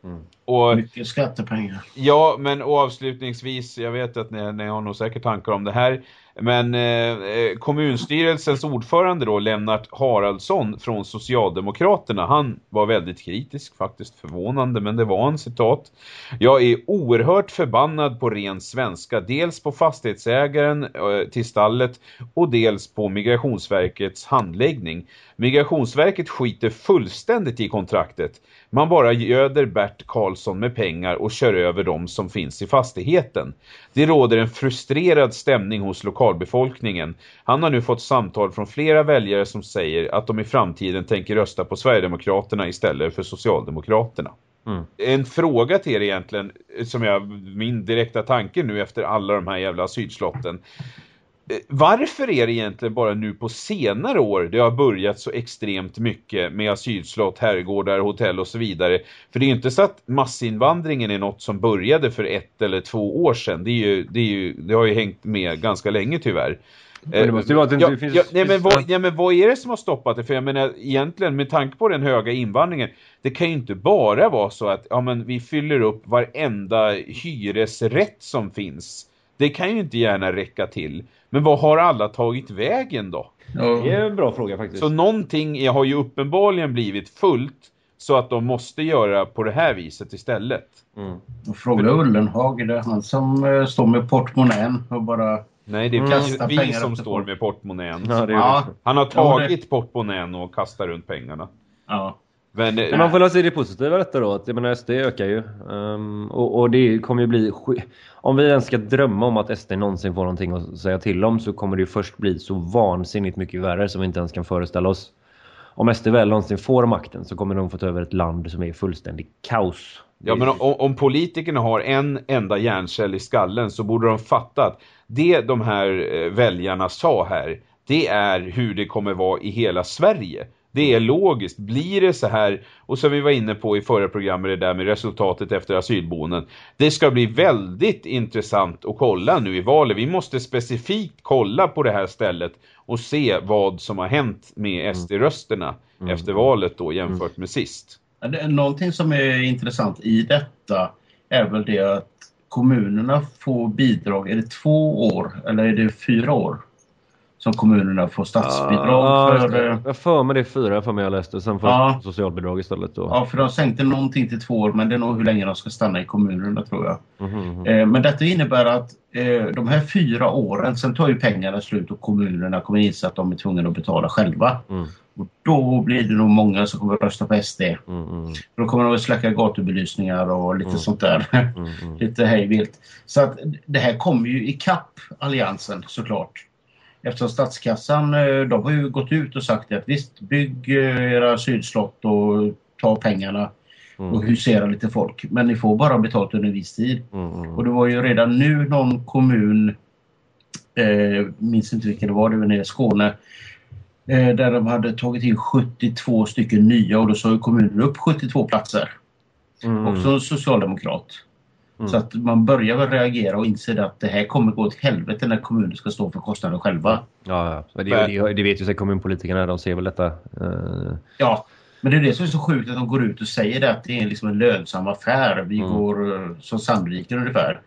Mm. Och, Mycket skattepengar. ja, men avslutningsvis, jag vet att ni, ni har nog säkert tankar om det här, men eh, eh, kommunstyrelsens ordförande då, Lennart Haraldsson från Socialdemokraterna, han var väldigt kritisk, faktiskt förvånande, men det var en citat. Jag är oerhört förbannad på ren svenska, dels på fastighetsägaren eh, till stallet och dels på Migrationsverkets handläggning. Migrationsverket skiter fullständigt i kontraktet. Man bara göder Bert Karlsson med pengar och kör över dem som finns i fastigheten. Det råder en frustrerad stämning hos lokalbefolkningen. Han har nu fått samtal från flera väljare som säger att de i framtiden tänker rösta på Sverigedemokraterna istället för Socialdemokraterna. Mm. En fråga till er egentligen, som jag, min direkta tanke nu efter alla de här jävla asylslotten. Eh, Varför är det egentligen bara nu på senare år det har börjat så extremt mycket med asylslott, herrgårdar, hotell och så vidare? För det är ju inte så att massinvandringen är något som började för ett eller två år sedan. Det, är ju, det, är ju, det har ju hängt med ganska länge tyvärr. Men det måste ju vara att det ja, inte finns- ja, nej, men vad, ja, men vad är det som har stoppat det? För jag menar, egentligen med tanke på den höga invandringen, det kan ju inte bara vara så att ja, men vi fyller upp varenda hyresrätt som finns. Det kan ju inte gärna räcka till. Men vad har alla tagit vägen då? Ja. Det är en bra fråga faktiskt. Så någonting har ju uppenbarligen blivit fullt så att de måste göra på det här viset istället. Mm. Fråga Ullenhag, det är han som eh, står med portmonnän och bara... Nej, det är Mm. vi, som står med portmonnän. Ja, det är Ja, Han har Ja, tagit portmonnän och kastar runt pengarna. ja. Men, Men man får väl se det positiva detta då. Att, jag menar, SD ökar ju. Ehm, och, och det kommer ju bli... Om vi ens ska drömma om att SD någonsin får någonting att säga till om så kommer det ju först bli så vansinnigt mycket värre som vi inte ens kan föreställa oss. Om SD väl någonsin får makten så kommer de få ta över ett land som är fullständigt kaos. Ja, men om, om politikerna har en enda hjärncell i skallen så borde de fatta att det de här eh, väljarna sa här, det är hur det kommer vara i hela Sverige. Det är logiskt. Blir det så här, och som vi var inne på i förra programmet, det där med resultatet efter asylboenden. Det ska bli väldigt intressant att kolla nu i valet. Vi måste specifikt kolla på det här stället och se vad som har hänt med SD-rösterna efter valet då jämfört med sist. Någonting som är intressant i detta är väl det att kommunerna får bidrag. Är det två år eller är det fyra år? Som kommunerna får statsbidrag just för... Jag för mig det är fyra för mig jag läste. Sen får jag socialbidrag istället då. Ja, för de sänkte någonting till två år men det är nog hur länge de ska stanna i kommunerna tror jag. Mhm. Eh, Men detta innebär att eh, de här fyra åren, sen tar ju pengarna slut och kommunerna kommer inse att de är tvungna att betala själva. Mm. Och då blir det nog många som kommer att rösta på SD. Mm, mm, Då kommer de att släcka gatubelysningar och lite Mm. sånt där. mm, mm. lite hejvilt. Så att det här kommer ju i kapp Alliansen såklart. Eftersom statskassan, eh, de har ju gått ut och sagt att visst, bygg eh, era asylslott och ta pengarna och Mm, husera lite folk. Men ni får bara betalt under en viss tid. mm. Och det var ju redan nu någon kommun, eh, minns inte vilken det var, det var nere i Skåne, eh, där de hade tagit in 72 stycken nya och då sa ju kommunen upp 72 platser. Mm, Också en socialdemokrat. Mm. Så att man börjar väl reagera och inse att det här kommer gå åt helvete när kommunen ska stå för kostnaden själva. Ja, ja. Det, det, det vet ju sig kommunpolitikerna, de ser väl detta. eh, Ja, men det är det som är så sjukt att de går ut och säger det att det är liksom en lönsam affär. Vi Mm. går eh, som Sandviken ungefär.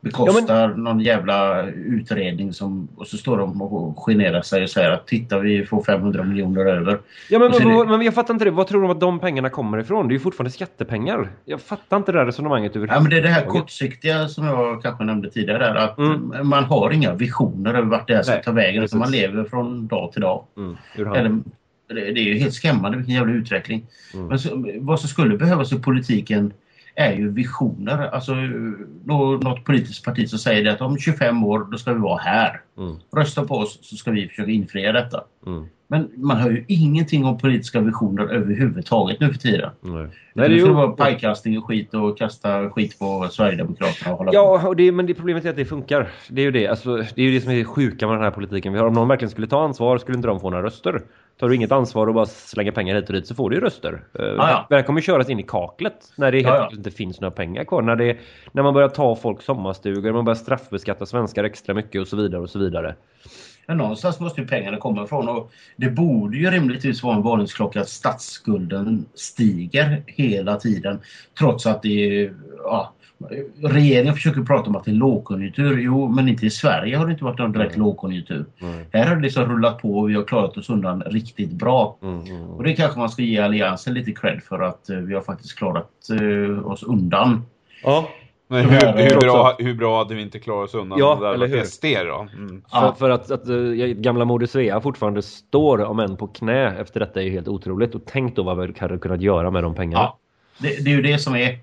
Bekostar någon jävla utredning som, och så står de och generar sig och säger att titta vi får 500 miljoner över. Ja men, så är men, men jag fattar inte det. Vad tror de att de pengarna kommer ifrån? Det är ju fortfarande skattepengar. Jag fattar inte det här resonemanget Ja, men det är det här kortsiktiga som jag kanske nämnde tidigare där, att Mm. man har inga visioner över vart det här ska Nej, ta vägen utan man lever från dag till dag. Mm. Eller, det det är ju helt skrämmande vilken jävla utveckling. Mm. Men så, vad som skulle behövas i politiken är ju visioner. Alltså nå- något politiskt parti som säger det att om 25 år då ska vi vara här. Mm, Rösta på oss så ska vi försöka infria detta. mm. Men man hör ju ingenting om politiska visioner överhuvudtaget nu för tiden. Nej. Nej, det är ju... vara pajkastning och skit och kasta skit på Sverigedemokraterna och hålla. Ja, och det, men det problemet är att det funkar. Det är ju det. Alltså, det är ju det som är sjuka med den här politiken. Om någon verkligen skulle ta ansvar skulle inte de få några röster. Tar du inget ansvar och bara slänger pengar hit och dit så får du ju röster. Uh, ja. Det här kommer ju köras in i kaklet när det helt Ja, ja. inte finns några pengar kvar. När, det, när man börjar ta folks sommarstugor, man börjar straffbeskatta svenskar extra mycket och så vidare och så vidare. Men någonstans måste ju pengarna komma ifrån och det borde ju rimligtvis vara en varningsklocka att statsskulden stiger hela tiden trots att det är, ja, Regeringen försöker prata om att det är lågkonjunktur. Jo, men inte i Sverige har det inte varit någon direkt lågkonjunktur. Här har det liksom rullat på och vi har klarat oss undan riktigt bra. Mm, mm, Och det kanske man ska ge Alliansen lite cred för att eh, vi har faktiskt klarat eh, oss undan. Ja, Men hur, hur, bra, hur bra hade vi inte klarat oss undan Ja, det där eller hur? SD då? Mm. För, Ja. för att, att eh, gamla Moder Svea fortfarande står om än på knä efter detta är ju helt otroligt. Och tänk då vad vi hade kunnat göra med de pengarna. Ja, det, det är ju det som är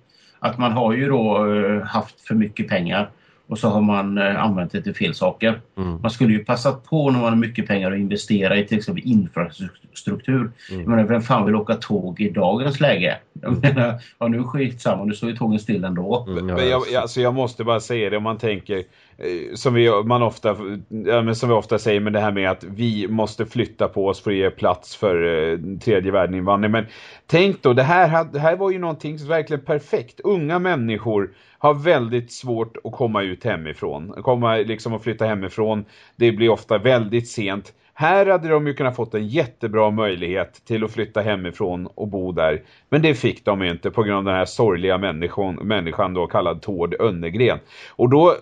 att man har ju då eh, haft för mycket pengar och så har man eh, använt det till fel saker. Mm. Man skulle ju passat på när man har mycket pengar att investera i till exempel infrastruktur. Mm. Jag menar, vem fan vill åka tåg i dagens läge? Jag menar, ja, nu skitsamma, nu står ju tågen still ändå. Mm, Men jag, jag, alltså jag måste bara säga det om man tänker Eh, som vi, man ofta, ja, men som vi ofta säger med det här med att vi måste flytta på oss för att ge plats för eh, tredje världen-invandring. Men tänk då, det här, det här var ju någonting som verkligen perfekt. Unga människor har väldigt svårt att komma ut hemifrån. Komma liksom och flytta hemifrån. Det blir ofta väldigt sent. Här hade de ju kunnat fått en jättebra möjlighet till att flytta hemifrån och bo där. Men det fick de ju inte på grund av den här sorgliga människan, människan då kallad Tord Önnegren. Och då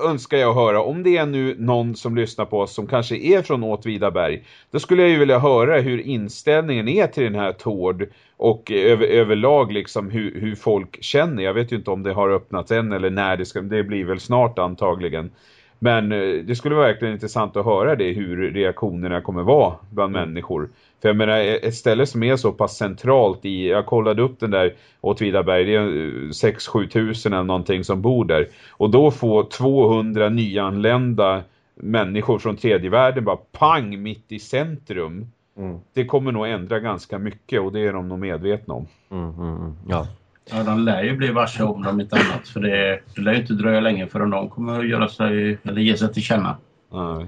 önskar jag höra, om det är nu någon som lyssnar på oss som kanske är från Åtvidaberg, då skulle jag ju vilja höra hur inställningen är till den här Tord och över, överlag liksom hur, hur folk känner. Jag vet ju inte om det har öppnats än eller när det ska, det blir väl snart antagligen. Men eh, det skulle vara verkligen intressant att höra det, hur reaktionerna kommer vara bland människor. För jag menar, ett ställe som är så pass centralt i, jag kollade upp den där Åtvidaberg, det är eh, 6-7 tusen eller någonting som bor där. Och då få 200 nyanlända människor från tredje världen bara pang mitt i centrum. Mm. Det kommer nog ändra ganska mycket och det är de nog medvetna om. Mm, mm, mm. Ja. Ja, de lär ju bli varse om dem inte annat. För det, det lär ju inte dröja länge förrän de kommer att göra sig, eller ge sig till känna. Nej.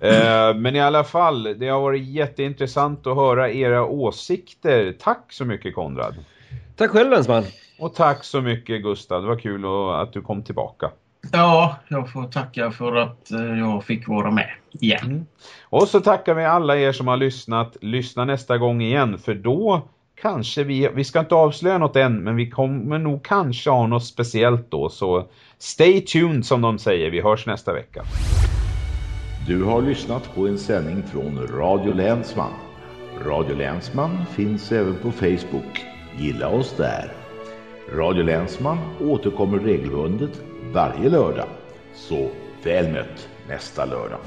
Eh, men i alla fall, det har varit jätteintressant att höra era åsikter. Tack så mycket Konrad. Tack själv Länsman. Och tack så mycket Gustav, det var kul att- du kom tillbaka. Ja, jag får tacka för att eh, jag fick vara med igen. Och så tackar vi alla er som har lyssnat. Lyssna nästa gång igen för då kanske vi, vi ska inte avslöja något än men vi kommer nog kanske ha något speciellt då. Så stay tuned som de säger, vi hörs nästa vecka. Du har lyssnat på en sändning från Radio Länsman. Radio Länsman finns även på Facebook. Gilla oss där. Radio Länsman återkommer regelbundet varje lördag. Så väl mött nästa lördag.